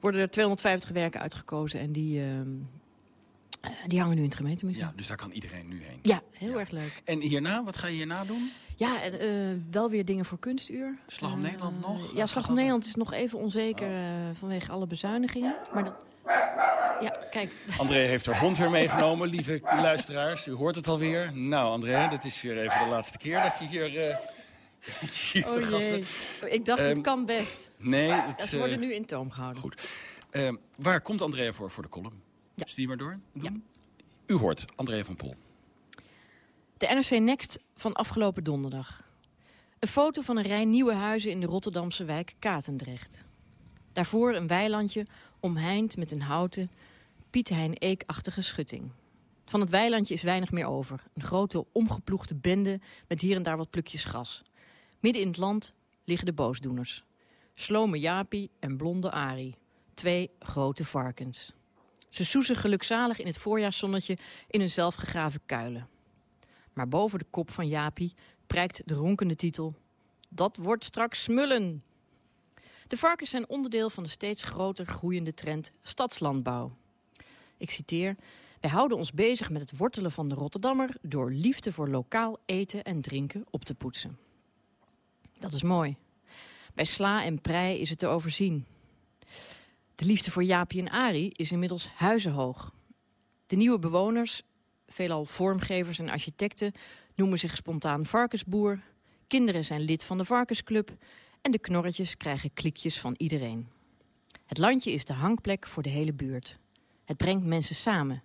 [SPEAKER 8] worden er 250 werken uitgekozen en die... ehm, die hangen nu in het gemeentemuseum.
[SPEAKER 7] Ja, dus daar kan iedereen nu heen.
[SPEAKER 8] Ja, heel ja. erg leuk.
[SPEAKER 7] En hierna, wat ga je hierna doen?
[SPEAKER 8] Ja, uh, wel weer dingen voor kunstuur.
[SPEAKER 7] Slag om uh, Nederland nog?
[SPEAKER 8] Ja, Slag om Nederland is nog even onzeker oh. uh, vanwege alle bezuinigingen. Maar dat... Ja, kijk.
[SPEAKER 7] André heeft haar hond weer meegenomen, lieve luisteraars. U hoort het alweer. Nou, André, dat is weer even de laatste keer dat je hier Hier te gast bent.
[SPEAKER 8] Ik dacht, het
[SPEAKER 7] Ehm,
[SPEAKER 8] kan best.
[SPEAKER 7] Nee,
[SPEAKER 8] Ja,
[SPEAKER 7] het,
[SPEAKER 8] ze worden
[SPEAKER 7] eh,
[SPEAKER 8] nu in toom gehouden.
[SPEAKER 7] Goed. Ehm, waar komt Andrea voor voor de column? Ja. Stuur maar door. Doen? U hoort Andrea van Pol.
[SPEAKER 8] De NRC Next van afgelopen donderdag. Een foto van een rij nieuwe huizen in de Rotterdamse wijk Katendrecht. Daarvoor een weilandje omheind met een houten Piet Hein Eek-achtige schutting. Van het weilandje is weinig meer over. Een grote omgeploegde bende met hier en daar wat plukjes gras. Midden in het land liggen de boosdoeners. Slome Jaapie en blonde Ari. Twee grote varkens. Ze soezen gelukzalig in het voorjaarszonnetje in hun zelfgegraven kuilen. Maar boven de kop van Jaapie prijkt de ronkende titel... Dat wordt straks smullen. De varkens zijn onderdeel van de steeds groter groeiende trend stadslandbouw. Ik citeer... Wij houden ons bezig met het wortelen van de Rotterdammer... door liefde voor lokaal eten en drinken op te poetsen. Dat is mooi. Bij sla en prei is het te overzien. De liefde voor Jaapie en Ari is inmiddels huizenhoog. De nieuwe bewoners, veelal vormgevers en architecten... noemen zich spontaan varkensboer. Kinderen zijn lid van de varkensclub... en de knorretjes krijgen klikjes van iedereen. Het landje is de hangplek voor de hele buurt. Het brengt mensen samen.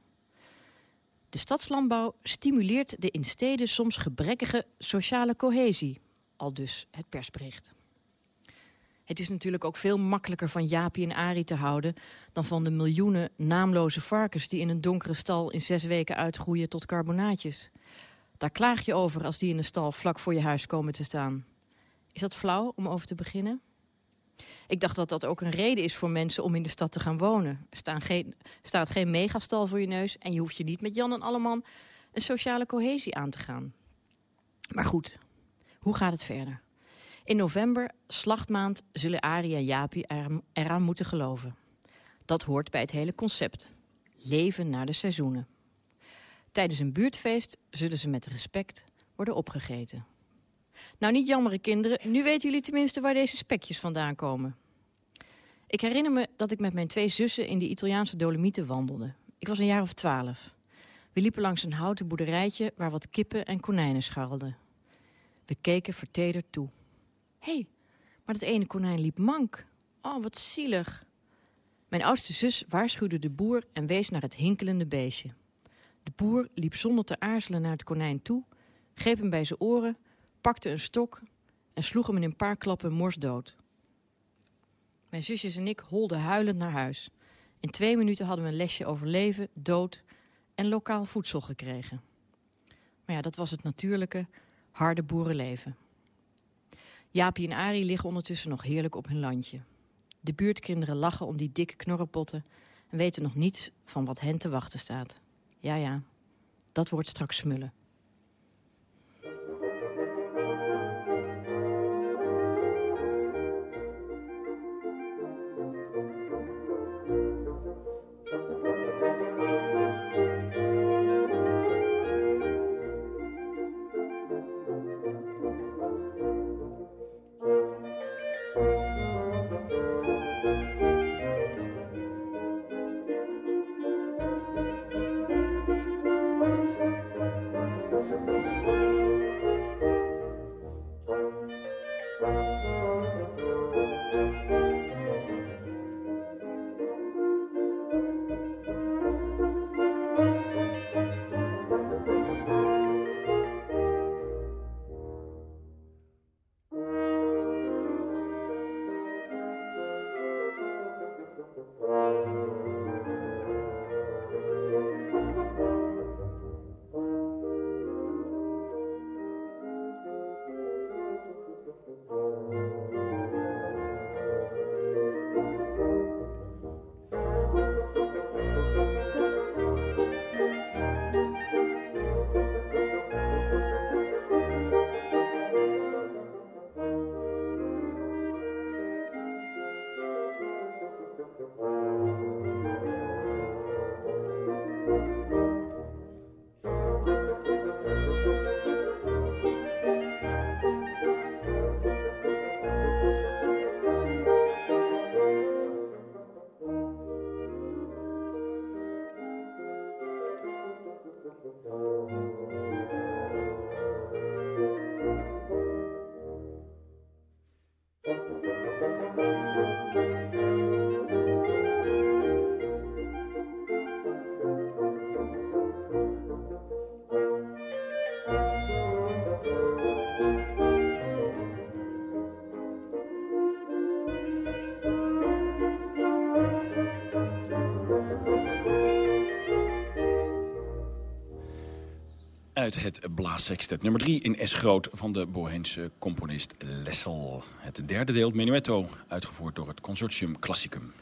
[SPEAKER 8] De stadslandbouw stimuleert de in steden soms gebrekkige sociale cohesie, al dus het persbericht. Het is natuurlijk ook veel makkelijker van Jaapie en Ari te houden... dan van de miljoenen naamloze varkens die in een donkere stal in zes weken uitgroeien tot carbonaatjes. Daar klaag je over als die in de stal vlak voor je huis komen te staan. Is dat flauw om over te beginnen? Ik dacht dat dat ook een reden is voor mensen om in de stad te gaan wonen. Er staan geen, staat geen megastal voor je neus... en je hoeft je niet met Jan en Alleman een sociale cohesie aan te gaan. Maar goed, hoe gaat het verder? In november, slachtmaand, zullen Arie en Jaapie er- eraan moeten geloven. Dat hoort bij het hele concept. Leven naar de seizoenen. Tijdens een buurtfeest zullen ze met respect worden opgegeten. Nou, niet jammeren kinderen. Nu weten jullie tenminste waar deze spekjes vandaan komen. Ik herinner me dat ik met mijn twee zussen in de Italiaanse Dolomieten wandelde. Ik was een jaar of twaalf. We liepen langs een houten boerderijtje waar wat kippen en konijnen scharrelden. We keken vertederd toe. Hé, hey, maar dat ene konijn liep mank. Oh, wat zielig. Mijn oudste zus waarschuwde de boer en wees naar het hinkelende beestje. De boer liep zonder te aarzelen naar het konijn toe, greep hem bij zijn oren, pakte een stok en sloeg hem in een paar klappen morsdood. Mijn zusjes en ik holden huilend naar huis. In twee minuten hadden we een lesje over leven, dood en lokaal voedsel gekregen. Maar ja, dat was het natuurlijke, harde boerenleven. Jaapie en Arie liggen ondertussen nog heerlijk op hun landje. De buurtkinderen lachen om die dikke knorrenpotten en weten nog niets van wat hen te wachten staat. Ja, ja, dat wordt straks smullen.
[SPEAKER 7] Uit het blaassextet nummer 3 in S groot van de Boheense componist Lessel. Het derde deel, Menuetto, uitgevoerd door het Consortium Classicum.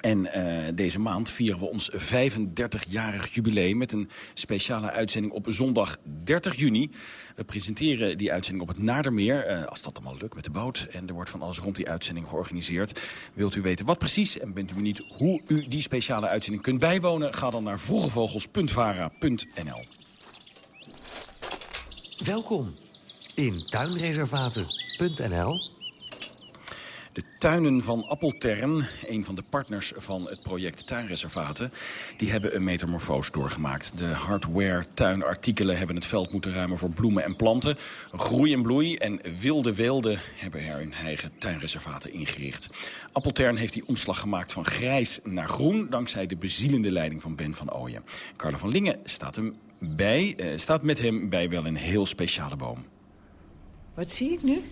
[SPEAKER 7] En uh, deze maand vieren we ons 35-jarig jubileum met een speciale uitzending op zondag 30 juni. We presenteren die uitzending op het Nadermeer, uh, als dat allemaal lukt met de boot. En er wordt van alles rond die uitzending georganiseerd. Wilt u weten wat precies en bent u benieuwd hoe u die speciale uitzending kunt bijwonen? Ga dan naar vroegevogels.vara.nl.
[SPEAKER 29] Welkom in tuinreservaten.nl.
[SPEAKER 7] De tuinen van Appeltern, een van de partners van het project Tuinreservaten... die hebben een metamorfoos doorgemaakt. De hardware-tuinartikelen hebben het veld moeten ruimen voor bloemen en planten. Groei en bloei en wilde weelde hebben er hun eigen tuinreservaten ingericht. Appeltern heeft die omslag gemaakt van grijs naar groen... dankzij de bezielende leiding van Ben van Ooyen. Carla van Lingen staat, hem bij, uh, staat met hem bij wel een heel speciale boom.
[SPEAKER 30] Wat zie ik nu?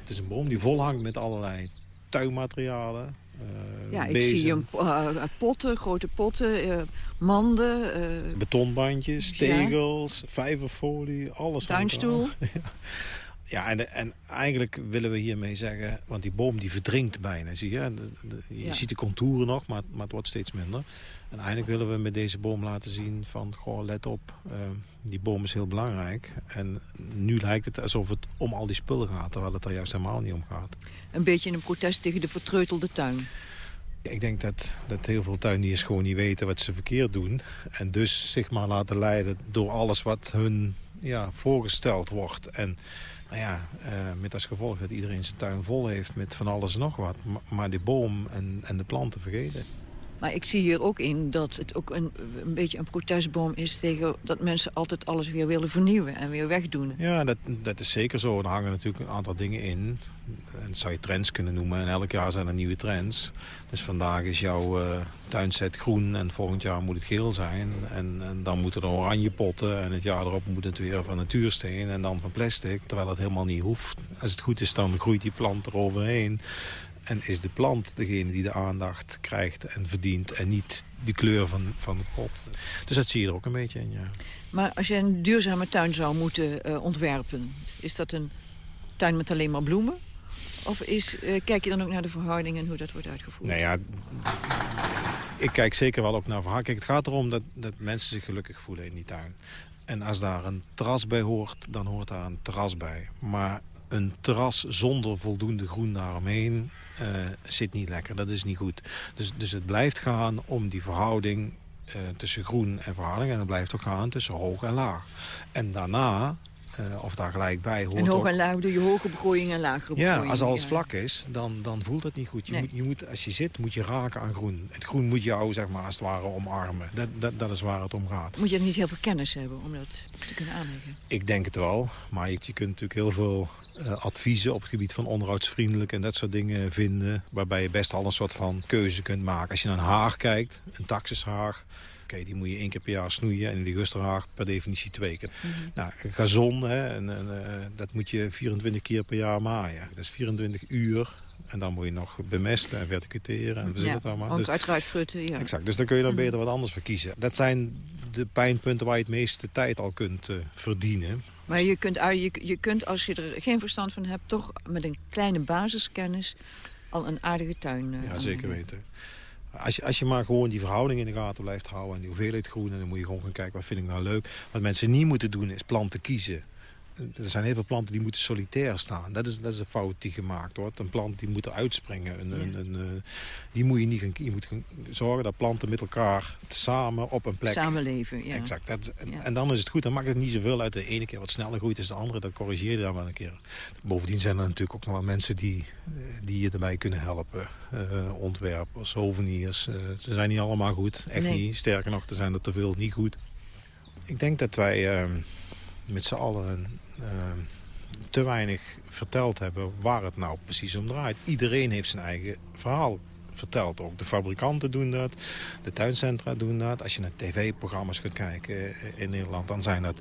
[SPEAKER 31] Het is een boom die vol hangt met allerlei tuinmaterialen. Uh,
[SPEAKER 30] ja, ik
[SPEAKER 31] bezem,
[SPEAKER 30] zie een, uh, potten, grote potten, uh, manden.
[SPEAKER 31] betonbandjes, tegels, ja. vijverfolie, alles.
[SPEAKER 30] Tuinstoel.
[SPEAKER 31] ja, en, en eigenlijk willen we hiermee zeggen... want die boom die verdrinkt bijna, zie je? Je ja. ziet de contouren nog, maar, maar het wordt steeds minder. En eigenlijk willen we met deze boom laten zien van... goh, let op, uh, die boom is heel belangrijk. En nu lijkt het alsof het om al die spullen gaat... terwijl het er juist helemaal niet om gaat.
[SPEAKER 30] Een beetje een protest tegen de vertreutelde tuin.
[SPEAKER 31] Ik denk dat, dat heel veel tuiniers gewoon niet weten wat ze verkeerd doen. En dus zich maar laten leiden door alles wat hun ja, voorgesteld wordt. En nou ja, uh, met als gevolg dat iedereen zijn tuin vol heeft met van alles en nog wat. Maar, maar die boom en, en de planten vergeten.
[SPEAKER 30] Maar ik zie hier ook in dat het ook een, een beetje een protestboom is... tegen dat mensen altijd alles weer willen vernieuwen en weer wegdoen.
[SPEAKER 31] Ja, dat, dat is zeker zo. Er hangen natuurlijk een aantal dingen in. En dat zou je trends kunnen noemen. En elk jaar zijn er nieuwe trends. Dus vandaag is jouw uh, tuinset groen en volgend jaar moet het geel zijn. En, en dan moeten er oranje potten. En het jaar erop moet het weer van natuursteen en dan van plastic. Terwijl het helemaal niet hoeft. Als het goed is, dan groeit die plant eroverheen. En is de plant degene die de aandacht krijgt en verdient... en niet de kleur van, van de pot. Dus dat zie je er ook een beetje in, ja.
[SPEAKER 30] Maar als je een duurzame tuin zou moeten uh, ontwerpen... is dat een tuin met alleen maar bloemen? Of is, uh, kijk je dan ook naar de verhoudingen en hoe dat wordt uitgevoerd?
[SPEAKER 31] Nee, ja, ik kijk zeker wel ook naar verhoudingen. Kijk, het gaat erom dat, dat mensen zich gelukkig voelen in die tuin. En als daar een terras bij hoort, dan hoort daar een terras bij. Maar een terras zonder voldoende groen daaromheen uh, zit niet lekker. Dat is niet goed. Dus, dus het blijft gaan om die verhouding uh, tussen groen en verhouding. En het blijft ook gaan tussen hoog en laag. En daarna, uh, of daar gelijk bij hoort
[SPEAKER 30] En hoog en laag doe je hoge begroeiing en lagere begroeiing.
[SPEAKER 31] Ja, als alles ja. vlak is, dan, dan voelt het niet goed. Je, nee. moet, je moet, als je zit, moet je raken aan groen. Het groen moet jou, zeg maar, als het ware omarmen. Dat, dat, dat is waar het om gaat.
[SPEAKER 30] Moet je niet heel veel kennis hebben om dat te kunnen aanleggen?
[SPEAKER 31] Ik denk het wel. Maar je, je kunt natuurlijk heel veel uh, adviezen op het gebied van onderhoudsvriendelijk en dat soort dingen vinden. Waarbij je best al een soort van keuze kunt maken. Als je naar een haag kijkt, een taxishaag. Okay, die moet je één keer per jaar snoeien. En in de gusterhaag per definitie twee keer. Mm -hmm. Nou, gazon, hè, en, en, uh, dat moet je 24 keer per jaar maaien. Dat is 24 uur. En dan moet je nog bemesten en verticuteren. En
[SPEAKER 30] ja,
[SPEAKER 31] het allemaal.
[SPEAKER 30] Dus, uiteraard frutten, ja.
[SPEAKER 31] Exact, dus dan kun je dan beter wat anders voor kiezen. Dat zijn de pijnpunten waar je het meeste tijd al kunt uh, verdienen.
[SPEAKER 30] Maar je kunt, je, je kunt, als je er geen verstand van hebt... toch met een kleine basiskennis al een aardige tuin uh,
[SPEAKER 31] Ja, zeker weten. Als je, als je maar gewoon die verhouding in de gaten blijft houden... en die hoeveelheid groen, en dan moet je gewoon gaan kijken... wat vind ik nou leuk. Wat mensen niet moeten doen is planten kiezen er zijn heel veel planten die moeten solitair staan. Dat is, dat is een fout die gemaakt wordt. Een plant die moet er uitspringen. Een, ja. een, een, een, die moet je niet gaan, je moet gaan zorgen dat planten met elkaar samen op een plek...
[SPEAKER 30] Samenleven, ja.
[SPEAKER 31] Exact. Dat, en, ja. en, dan is het goed. Dan maakt het niet zoveel uit. De ene keer wat sneller groeit is de andere. Dat corrigeer je dan wel een keer. Bovendien zijn er natuurlijk ook nog wel mensen die, die je erbij kunnen helpen. Uh, ontwerpers, hoveniers. Uh, ze zijn niet allemaal goed. Echt nee. niet. Sterker nog, er zijn er te veel niet goed. Ik denk dat wij... Uh, met z'n allen uh, te weinig verteld hebben waar het nou precies om draait. Iedereen heeft zijn eigen verhaal vertelt ook. De fabrikanten doen dat, de tuincentra doen dat. Als je naar tv-programma's kunt kijken eh, in Nederland, dan zijn dat...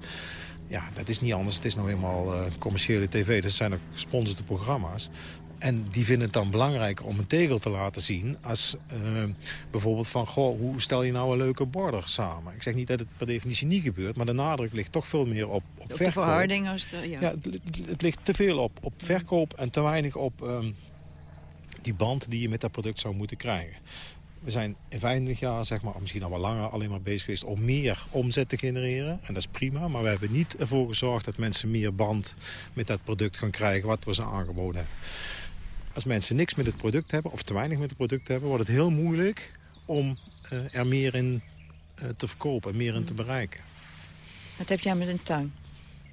[SPEAKER 31] Ja, dat is niet anders. Het is nou eenmaal uh, commerciële tv. Dat zijn ook gesponsorde programma's. En die vinden het dan belangrijker om een tegel te laten zien... als uh, bijvoorbeeld van, goh, hoe stel je nou een leuke border samen? Ik zeg niet dat het per definitie niet gebeurt... maar de nadruk ligt toch veel meer op, op,
[SPEAKER 30] op
[SPEAKER 31] verkoop.
[SPEAKER 30] De verhouding als de, ja.
[SPEAKER 31] ja het, het, ligt te veel op, op verkoop en te weinig op um, die band die je met dat product zou moeten krijgen. We zijn in 25 jaar, zeg maar, misschien al wel langer, alleen maar bezig geweest om meer omzet te genereren. En dat is prima, maar we hebben niet ervoor gezorgd dat mensen meer band met dat product gaan krijgen wat we ze aangeboden hebben. Als mensen niks met het product hebben, of te weinig met het product hebben... wordt het heel moeilijk om uh, er meer in uh, te verkopen, meer in te bereiken.
[SPEAKER 30] Wat heb jij met een tuin?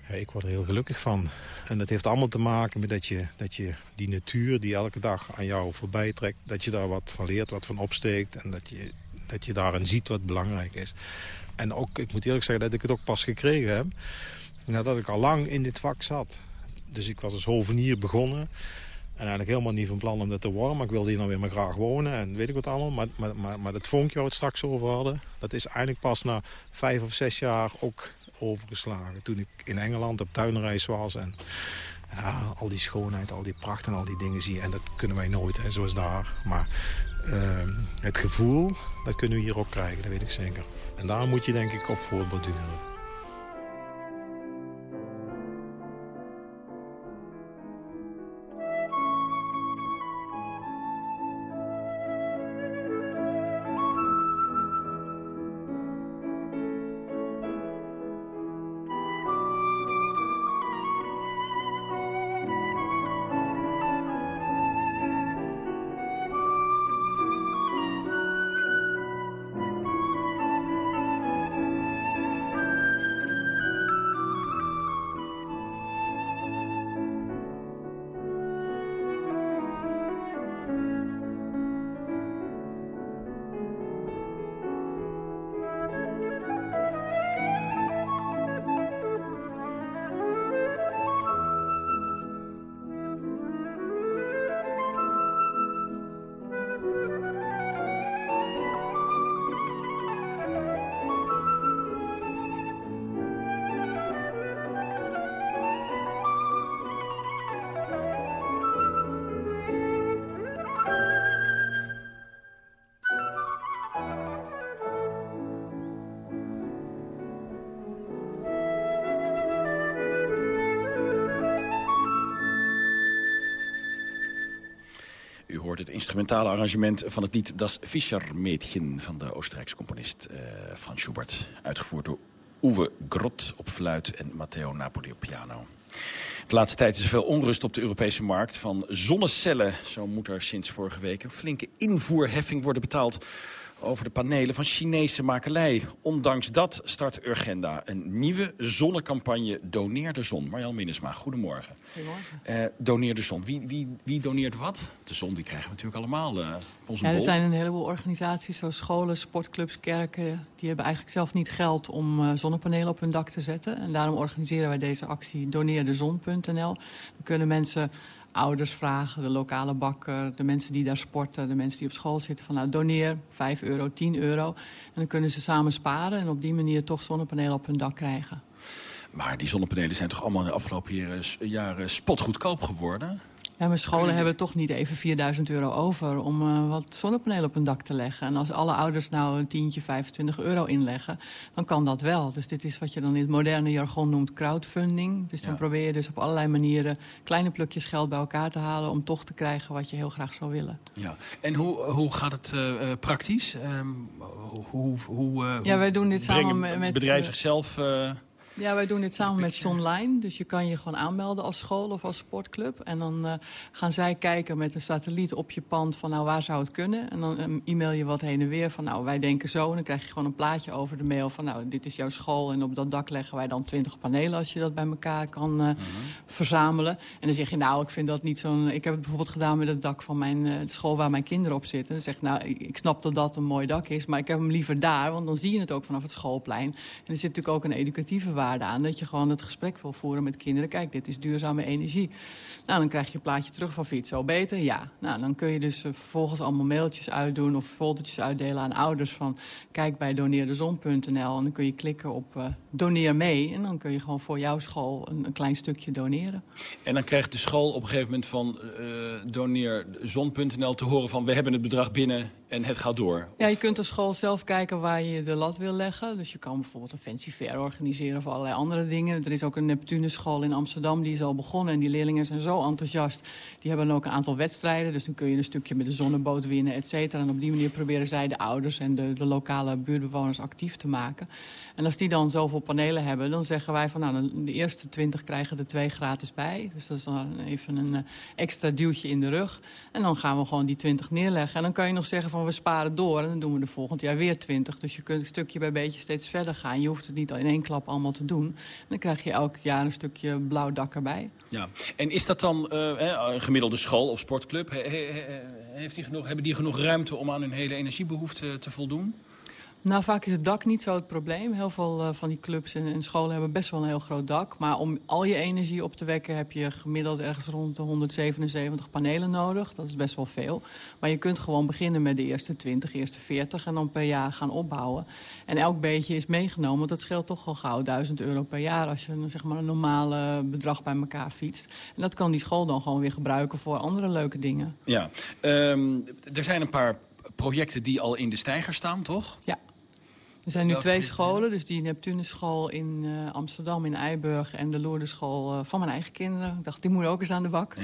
[SPEAKER 31] Ja, ik word er heel gelukkig van. En dat heeft allemaal te maken met dat je, dat je die natuur die elke dag aan jou voorbij trekt... dat je daar wat van leert, wat van opsteekt... en dat je, dat je daarin ziet wat belangrijk is. En ook, ik moet eerlijk zeggen dat ik het ook pas gekregen heb... nadat ik al lang in dit vak zat. Dus ik was als hovenier begonnen... En eigenlijk helemaal niet van plan om dat te worden. Maar ik wilde hier nou weer maar graag wonen en weet ik wat allemaal. Maar, maar, maar, maar dat vonkje waar we het straks over hadden... dat is eigenlijk pas na vijf of zes jaar ook overgeslagen. Toen ik in Engeland op tuinreis was. En al die schoonheid, al die pracht en al die dingen zie je. En dat kunnen wij nooit, hè, zoals daar. Maar uh, het gevoel, dat kunnen we hier ook krijgen, dat weet ik zeker. En daar moet je denk ik op voortborduren.
[SPEAKER 7] Instrumentale arrangement van het lied Das Fischermädchen van de Oostenrijkse componist uh, Frans Schubert. Uitgevoerd door Uwe Grot op fluit en Matteo Napoli op piano. De laatste tijd is er veel onrust op de Europese markt van zonnecellen. Zo moet er sinds vorige week een flinke invoerheffing worden betaald over de panelen van Chinese makelij. Ondanks dat start Urgenda een nieuwe zonnecampagne Doneer de Zon. Marjan Minnesma, goedemorgen.
[SPEAKER 32] Goedemorgen.
[SPEAKER 7] Uh, doneer de Zon. Wie, wie, wie doneert wat? De zon die krijgen we natuurlijk allemaal uh, onze
[SPEAKER 32] ja, Er
[SPEAKER 7] bol.
[SPEAKER 32] zijn een heleboel organisaties zoals scholen, sportclubs, kerken. Die hebben eigenlijk zelf niet geld om uh, zonnepanelen op hun dak te zetten. En daarom organiseren wij deze actie doneerdezon.nl. Dan kunnen mensen ouders vragen, de lokale bakker, de mensen die daar sporten, de mensen die op school zitten, van nou doneer 5 euro, 10 euro. En dan kunnen ze samen sparen en op die manier toch zonnepanelen op hun dak krijgen.
[SPEAKER 7] Maar die zonnepanelen zijn toch allemaal in de afgelopen jaren, jaren spotgoedkoop geworden?
[SPEAKER 32] Ja, maar scholen hebben toch niet even 4000 euro over om uh, wat zonnepanelen op hun dak te leggen. En als alle ouders nou een tientje, 25 euro inleggen, dan kan dat wel. Dus dit is wat je dan in het moderne jargon noemt crowdfunding. Dus dan ja. probeer je dus op allerlei manieren kleine plukjes geld bij elkaar te halen om toch te krijgen wat je heel graag zou willen.
[SPEAKER 7] Ja, en hoe, hoe gaat het uh, praktisch? Um, hoe, hoe,
[SPEAKER 32] ja, wij doen dit samen met...
[SPEAKER 7] Het bedrijf zichzelf...
[SPEAKER 32] Ja, wij doen dit samen met Sonline. Dus je kan je gewoon aanmelden als school of als sportclub. En dan uh, gaan zij kijken met een satelliet op je pand van nou waar zou het kunnen. En dan um, e-mail je wat heen en weer van nou wij denken zo. En dan krijg je gewoon een plaatje over de mail van nou dit is jouw school. En op dat dak leggen wij dan twintig panelen als je dat bij elkaar kan uh, mm -hmm. verzamelen. En dan zeg je nou ik vind dat niet zo'n... Ik heb het bijvoorbeeld gedaan met het dak van mijn uh, school waar mijn kinderen op zitten. Dan zeg ik nou ik, ik snap dat dat een mooi dak is. Maar ik heb hem liever daar. Want dan zie je het ook vanaf het schoolplein. En er zit natuurlijk ook een educatieve waarde aan. Dat je gewoon het gesprek wil voeren met kinderen. Kijk, dit is duurzame energie. Nou, dan krijg je een plaatje terug van vind je het zo beter? Ja. Nou, dan kun je dus uh, vervolgens allemaal mailtjes uitdoen of foldertjes uitdelen aan ouders van kijk bij doneerdezon.nl en dan kun je klikken op uh, doneer mee en dan kun je gewoon voor jouw school een, een, klein stukje doneren.
[SPEAKER 7] En dan krijgt de school op een gegeven moment van uh, doneerzon.nl te horen van we hebben het bedrag binnen en het gaat door.
[SPEAKER 32] Ja, je kunt als school zelf kijken waar je de lat wil leggen. Dus je kan bijvoorbeeld een fancy fair organiseren of allerlei andere dingen. Er is ook een Neptunus-school in Amsterdam, die is al begonnen. En die leerlingen zijn zo enthousiast. Die hebben ook een aantal wedstrijden. Dus dan kun je een stukje met de zonneboot winnen, et cetera. En op die manier proberen zij de ouders en de, de lokale buurtbewoners actief te maken. En als die dan zoveel panelen hebben, dan zeggen wij van... nou, de eerste twintig krijgen er twee gratis bij. Dus dat is dan even een uh, extra duwtje in de rug. En dan gaan we gewoon die twintig neerleggen. En dan kan je nog zeggen van we sparen door en dan doen we er volgend jaar weer twintig. Dus je kunt stukje bij beetje steeds verder gaan. Je hoeft het niet in één klap allemaal te doen. En dan krijg je elk jaar een stukje blauw dak erbij.
[SPEAKER 7] Ja, en is dat dan een gemiddelde school of sportclub? He, he, heeft die genoeg, hebben die genoeg ruimte om aan hun hele energiebehoefte te voldoen?
[SPEAKER 32] Nou, vaak is het dak niet zo het probleem. Heel veel uh, van die clubs en, en, scholen hebben best wel een heel groot dak. Maar om al je energie op te wekken heb je gemiddeld ergens rond de 177 panelen nodig. Dat is best wel veel. Maar je kunt gewoon beginnen met de eerste 20, eerste 40 en dan per jaar gaan opbouwen. En elk beetje is meegenomen, want dat scheelt toch al gauw 1000 euro per jaar... als je zeg maar, een normale bedrag bij elkaar fietst. En dat kan die school dan gewoon weer gebruiken voor andere leuke dingen.
[SPEAKER 7] Ja, um, er zijn een paar projecten die al in de stijger staan, toch?
[SPEAKER 32] Ja. Er zijn nu twee scholen, dus die Neptunesschool in uh, Amsterdam, in Eiburg... en de Lourdesschool uh, van mijn eigen kinderen. Ik dacht, die moeten ook eens aan de bak. Ja.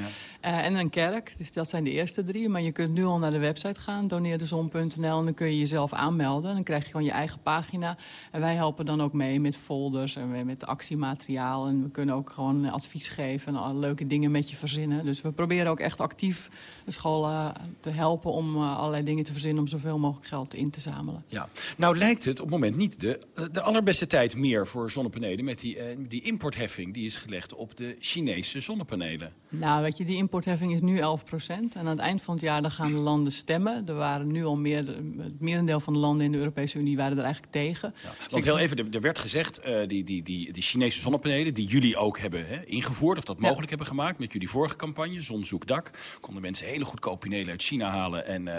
[SPEAKER 32] Uh, en een kerk, dus dat zijn de eerste drie. Maar je kunt nu al naar de website gaan, doneerdezon.nl... en dan kun je jezelf aanmelden. En dan krijg je gewoon je eigen pagina. En wij helpen dan ook mee met folders en met actiemateriaal. En we kunnen ook gewoon advies geven en leuke dingen met je verzinnen. Dus we proberen ook echt actief de scholen te helpen... om allerlei dingen te verzinnen om zoveel mogelijk geld in te zamelen.
[SPEAKER 7] Ja, nou lijkt het... Op het moment niet de, de allerbeste tijd meer voor zonnepanelen... met die, uh, die importheffing die is gelegd op de Chinese zonnepanelen.
[SPEAKER 32] Nou, weet je, die importheffing is nu 11 procent. En aan het eind van het jaar dan gaan de landen stemmen. Er waren nu al meer, het merendeel van de landen in de Europese Unie waren er eigenlijk tegen.
[SPEAKER 7] Ja, dus want heel even, er, er werd gezegd, uh, die, die, die, die Chinese zonnepanelen... die jullie ook hebben hè, ingevoerd, of dat mogelijk ja. hebben gemaakt... met jullie vorige campagne, Zonzoekdak... konden mensen hele goedkope panelen uit China halen... en uh,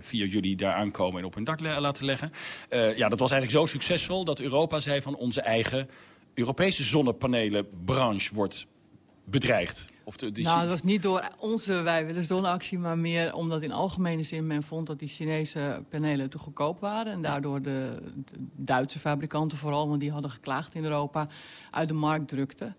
[SPEAKER 7] via jullie daar aankomen en op hun dak laten leggen. ja, dat was eigenlijk zo succesvol dat Europa zei van onze eigen Europese zonnepanelenbranche wordt bedreigd.
[SPEAKER 32] Of de, de nou, dat was niet door onze wij willen zonneactie, maar meer omdat in algemene zin men vond dat die Chinese panelen te goedkoop waren. En daardoor de, de Duitse fabrikanten vooral, want die hadden geklaagd in Europa, uit de markt drukten.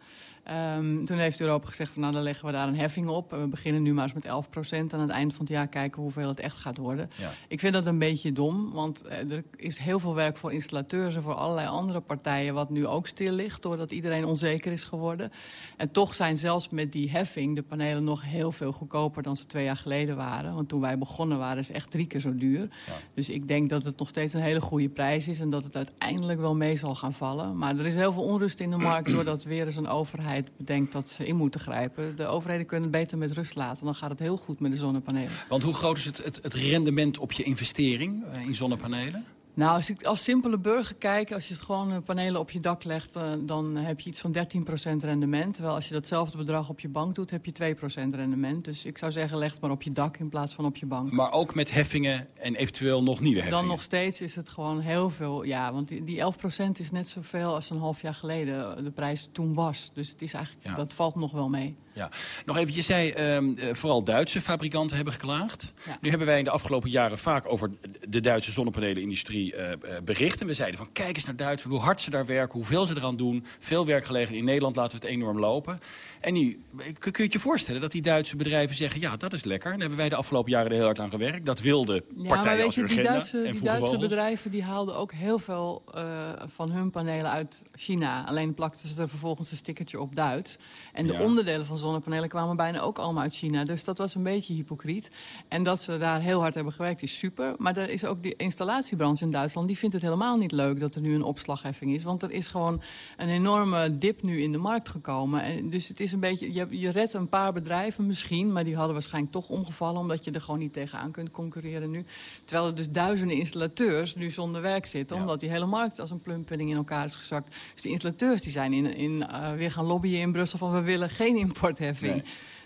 [SPEAKER 32] Um, toen heeft Europa gezegd van nou dan leggen we daar een heffing op. En we beginnen nu maar eens met 11 procent. En aan het eind van het jaar kijken hoeveel het echt gaat worden. Ja. Ik vind dat een beetje dom, want er is heel veel werk voor installateurs en voor allerlei andere partijen wat nu ook stil ligt doordat iedereen onzeker is geworden. En toch zijn zelfs met die heffing de panelen nog heel veel goedkoper dan ze twee jaar geleden waren. Want toen wij begonnen waren ze echt drie keer zo duur. Ja. Dus ik denk dat het nog steeds een hele goede prijs is en dat het uiteindelijk wel mee zal gaan vallen. Maar er is heel veel onrust in de markt doordat weer eens een overheid bedenkt dat ze in moeten grijpen. De overheden kunnen het beter met rust laten. Dan gaat het heel goed met de zonnepanelen.
[SPEAKER 7] Want hoe groot is het, het, het rendement op je investering in zonnepanelen?
[SPEAKER 32] Nou, als ik als simpele burger kijk, als je het gewoon panelen op je dak legt, uh, dan heb je iets van 13% rendement. Terwijl als je datzelfde bedrag op je bank doet, heb je 2% rendement. Dus ik zou zeggen, leg het maar op je dak in plaats van op je bank.
[SPEAKER 7] Maar ook met heffingen en eventueel nog nieuwe heffingen?
[SPEAKER 32] Dan nog steeds is het gewoon heel veel, ja. Want die, die 11% is net zoveel als een half jaar geleden de prijs toen was. Dus het is eigenlijk, ja. dat valt nog wel mee.
[SPEAKER 7] Ja. Nog even, je zei um, vooral Duitse fabrikanten hebben geklaagd. Ja. Nu hebben wij in de afgelopen jaren vaak over de Duitse zonnepanelenindustrie uh, bericht. En we zeiden van kijk eens naar Duitsland, hoe hard ze daar werken, hoeveel ze eraan doen. Veel werkgelegenheden in Nederland laten we het enorm lopen. En nu, kun je je voorstellen dat die Duitse bedrijven zeggen... ja, dat is lekker. Daar hebben wij de afgelopen jaren er heel hard aan gewerkt. Dat wilde
[SPEAKER 32] ja,
[SPEAKER 7] partijen
[SPEAKER 32] maar
[SPEAKER 7] als
[SPEAKER 32] je,
[SPEAKER 7] Urgenda
[SPEAKER 32] die Duitse,
[SPEAKER 7] en
[SPEAKER 32] die Duitse bedrijven die haalden ook heel veel uh, van hun panelen uit China. Alleen plakten ze er vervolgens een stickertje op Duits. En de
[SPEAKER 7] Ja.
[SPEAKER 32] onderdelen van zonnepanelen kwamen bijna ook allemaal uit China. Dus dat was een beetje hypocriet. En dat ze daar heel hard hebben gewerkt is super. Maar er is ook die installatiebranche in Duitsland... die vindt het helemaal niet leuk dat er nu een opslagheffing is. Want er is gewoon een enorme dip nu in de markt gekomen. En dus het is een beetje, je, je redt een paar bedrijven misschien... maar die hadden waarschijnlijk toch omgevallen... omdat je er gewoon niet tegenaan kunt concurreren nu. Terwijl er dus duizenden installateurs nu zonder werk zitten... omdat die hele markt als een plumpenning in elkaar is gezakt. Dus die installateurs die zijn in, in, uh, weer gaan lobbyen in Brussel... van we willen geen importheffing. Nee.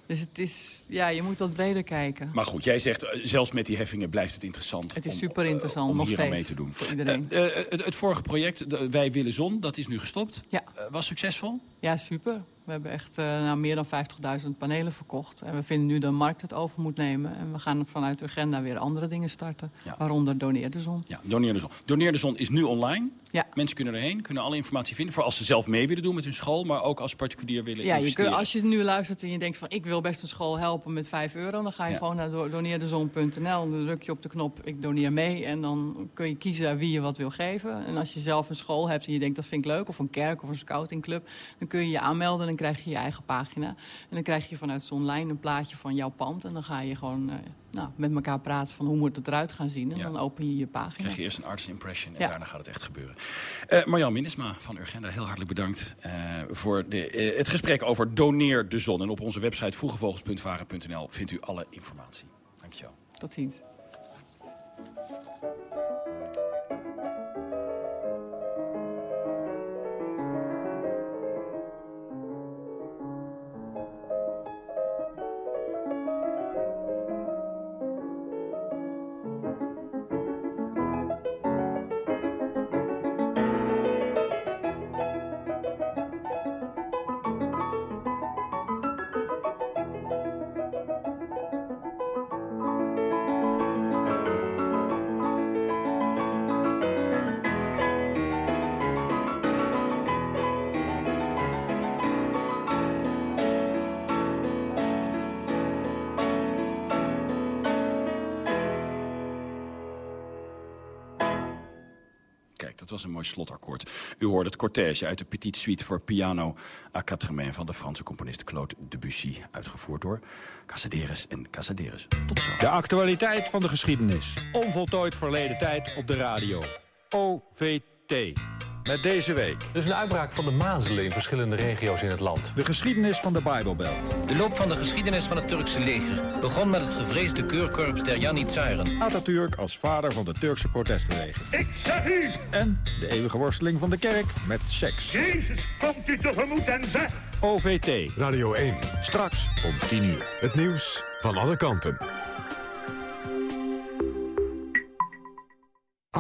[SPEAKER 32] Dus het is, ja, je moet wat breder kijken.
[SPEAKER 7] Maar goed, jij zegt, uh, zelfs met die heffingen blijft het interessant.
[SPEAKER 32] Het is
[SPEAKER 7] om,
[SPEAKER 32] super interessant,
[SPEAKER 7] uh, om
[SPEAKER 32] nog
[SPEAKER 7] hier
[SPEAKER 32] steeds,
[SPEAKER 7] aan mee te doen.
[SPEAKER 32] voor iedereen.
[SPEAKER 7] Uh, het, het, vorige project, de, Wij Willen Zon, dat is nu gestopt.
[SPEAKER 32] Ja.
[SPEAKER 7] was succesvol?
[SPEAKER 32] Ja, super. We hebben echt nou, meer dan 50.000 panelen verkocht. En we vinden nu dat de markt het over moet nemen. En we gaan vanuit de agenda weer andere dingen starten. Ja. Waaronder Doneer de Zon.
[SPEAKER 7] Ja, Doneer de Zon. Doneer de Zon is nu online.
[SPEAKER 32] Ja.
[SPEAKER 7] Mensen kunnen erheen, kunnen alle informatie vinden. Voor als ze zelf mee willen doen met hun school. Maar ook als particulier willen
[SPEAKER 32] ja,
[SPEAKER 7] investeren.
[SPEAKER 32] Je kunt, als je nu luistert en je denkt van ik wil best een school helpen met 5 euro. Dan ga je
[SPEAKER 7] Ja.
[SPEAKER 32] gewoon naar do- doneerdezon.nl. Dan druk je op de knop ik doneer mee. En dan kun je kiezen wie je wat wil geven. En als je zelf een school hebt en je denkt dat vind ik leuk. Of een kerk of een scoutingclub. Dan kun je je aanmelden en dan krijg je je eigen pagina. En dan krijg je vanuit online een plaatje van jouw pand. En dan ga je gewoon eh, nou, met elkaar praten van hoe moet het eruit gaan zien. En
[SPEAKER 7] Ja.
[SPEAKER 32] dan open je je pagina.
[SPEAKER 7] krijg je eerst een artist impression en
[SPEAKER 32] Ja.
[SPEAKER 7] daarna gaat het echt gebeuren. Eh Marjan Minnesma van Urgenda, heel hartelijk bedankt eh, voor de, het gesprek over Doneer de Zon. En op onze website vroegevogels.varen.nl vindt u alle informatie. Dankjewel.
[SPEAKER 32] Tot ziens.
[SPEAKER 7] Dat was een mooi slotakkoord. U hoorde het cortège uit de Petite Suite voor piano à quatre mains van de Franse componist Claude Debussy, uitgevoerd door Casaderes en Casaderes. Tot zo.
[SPEAKER 27] De actualiteit van de geschiedenis. Onvoltooid verleden tijd op de radio. OVT. Met deze week.
[SPEAKER 33] Er is een uitbraak van de mazelen in verschillende regio's in het land.
[SPEAKER 27] De geschiedenis van de Bijbelbelt.
[SPEAKER 34] De loop van de geschiedenis van het Turkse leger begon met het gevreesde keurkorps der Janitsaren.
[SPEAKER 27] Atatürk als vader van de Turkse protestbeweging.
[SPEAKER 34] Ik zeg u!
[SPEAKER 27] En de eeuwige worsteling van de kerk met seks.
[SPEAKER 34] Jezus komt u tegemoet en zegt...
[SPEAKER 27] OVT.
[SPEAKER 35] Radio 1.
[SPEAKER 27] Straks om 10 uur.
[SPEAKER 35] Het nieuws van alle kanten.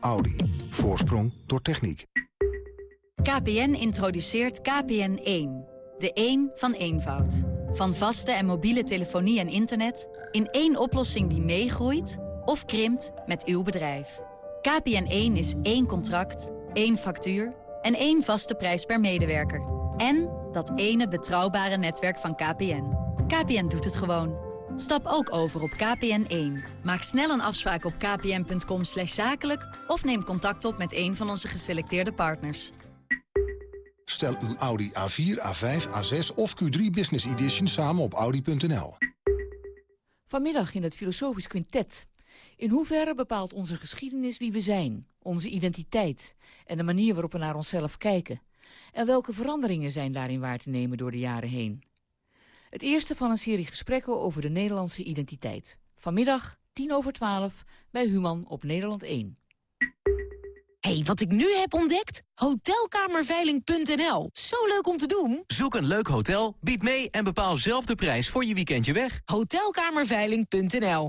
[SPEAKER 2] Audi. Voorsprong door techniek.
[SPEAKER 36] KPN introduceert KPN1. De 1 van eenvoud. Van vaste en mobiele telefonie en internet... in één oplossing die meegroeit of krimpt met uw bedrijf. KPN1 is één contract, één factuur en één vaste prijs per medewerker. En dat ene betrouwbare netwerk van KPN. KPN doet het gewoon. Stap ook over op KPN1. Maak snel een afspraak op kpn.com zakelijk... of neem contact op met een van onze geselecteerde partners.
[SPEAKER 2] Stel uw Audi A4, A5, A6 of Q3 Business Edition samen op Audi.nl.
[SPEAKER 26] Vanmiddag in het Filosofisch Quintet. In hoeverre bepaalt onze geschiedenis wie we zijn, onze identiteit... en de manier waarop we naar onszelf kijken? En welke veranderingen zijn daarin waar te nemen door de jaren heen? Het eerste van een serie gesprekken over de Nederlandse identiteit. Vanmiddag, tien over twaalf, bij Human op Nederland 1.
[SPEAKER 19] hey, wat ik nu heb ontdekt? Hotelkamerveiling.nl. Zo leuk om te doen.
[SPEAKER 9] Zoek een leuk hotel, bied mee en bepaal zelf de prijs voor je weekendje weg.
[SPEAKER 19] Hotelkamerveiling.nl.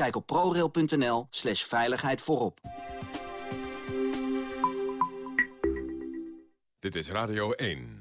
[SPEAKER 37] Kijk op prorail.nl slash veiligheid voorop.
[SPEAKER 38] Dit is Radio 1.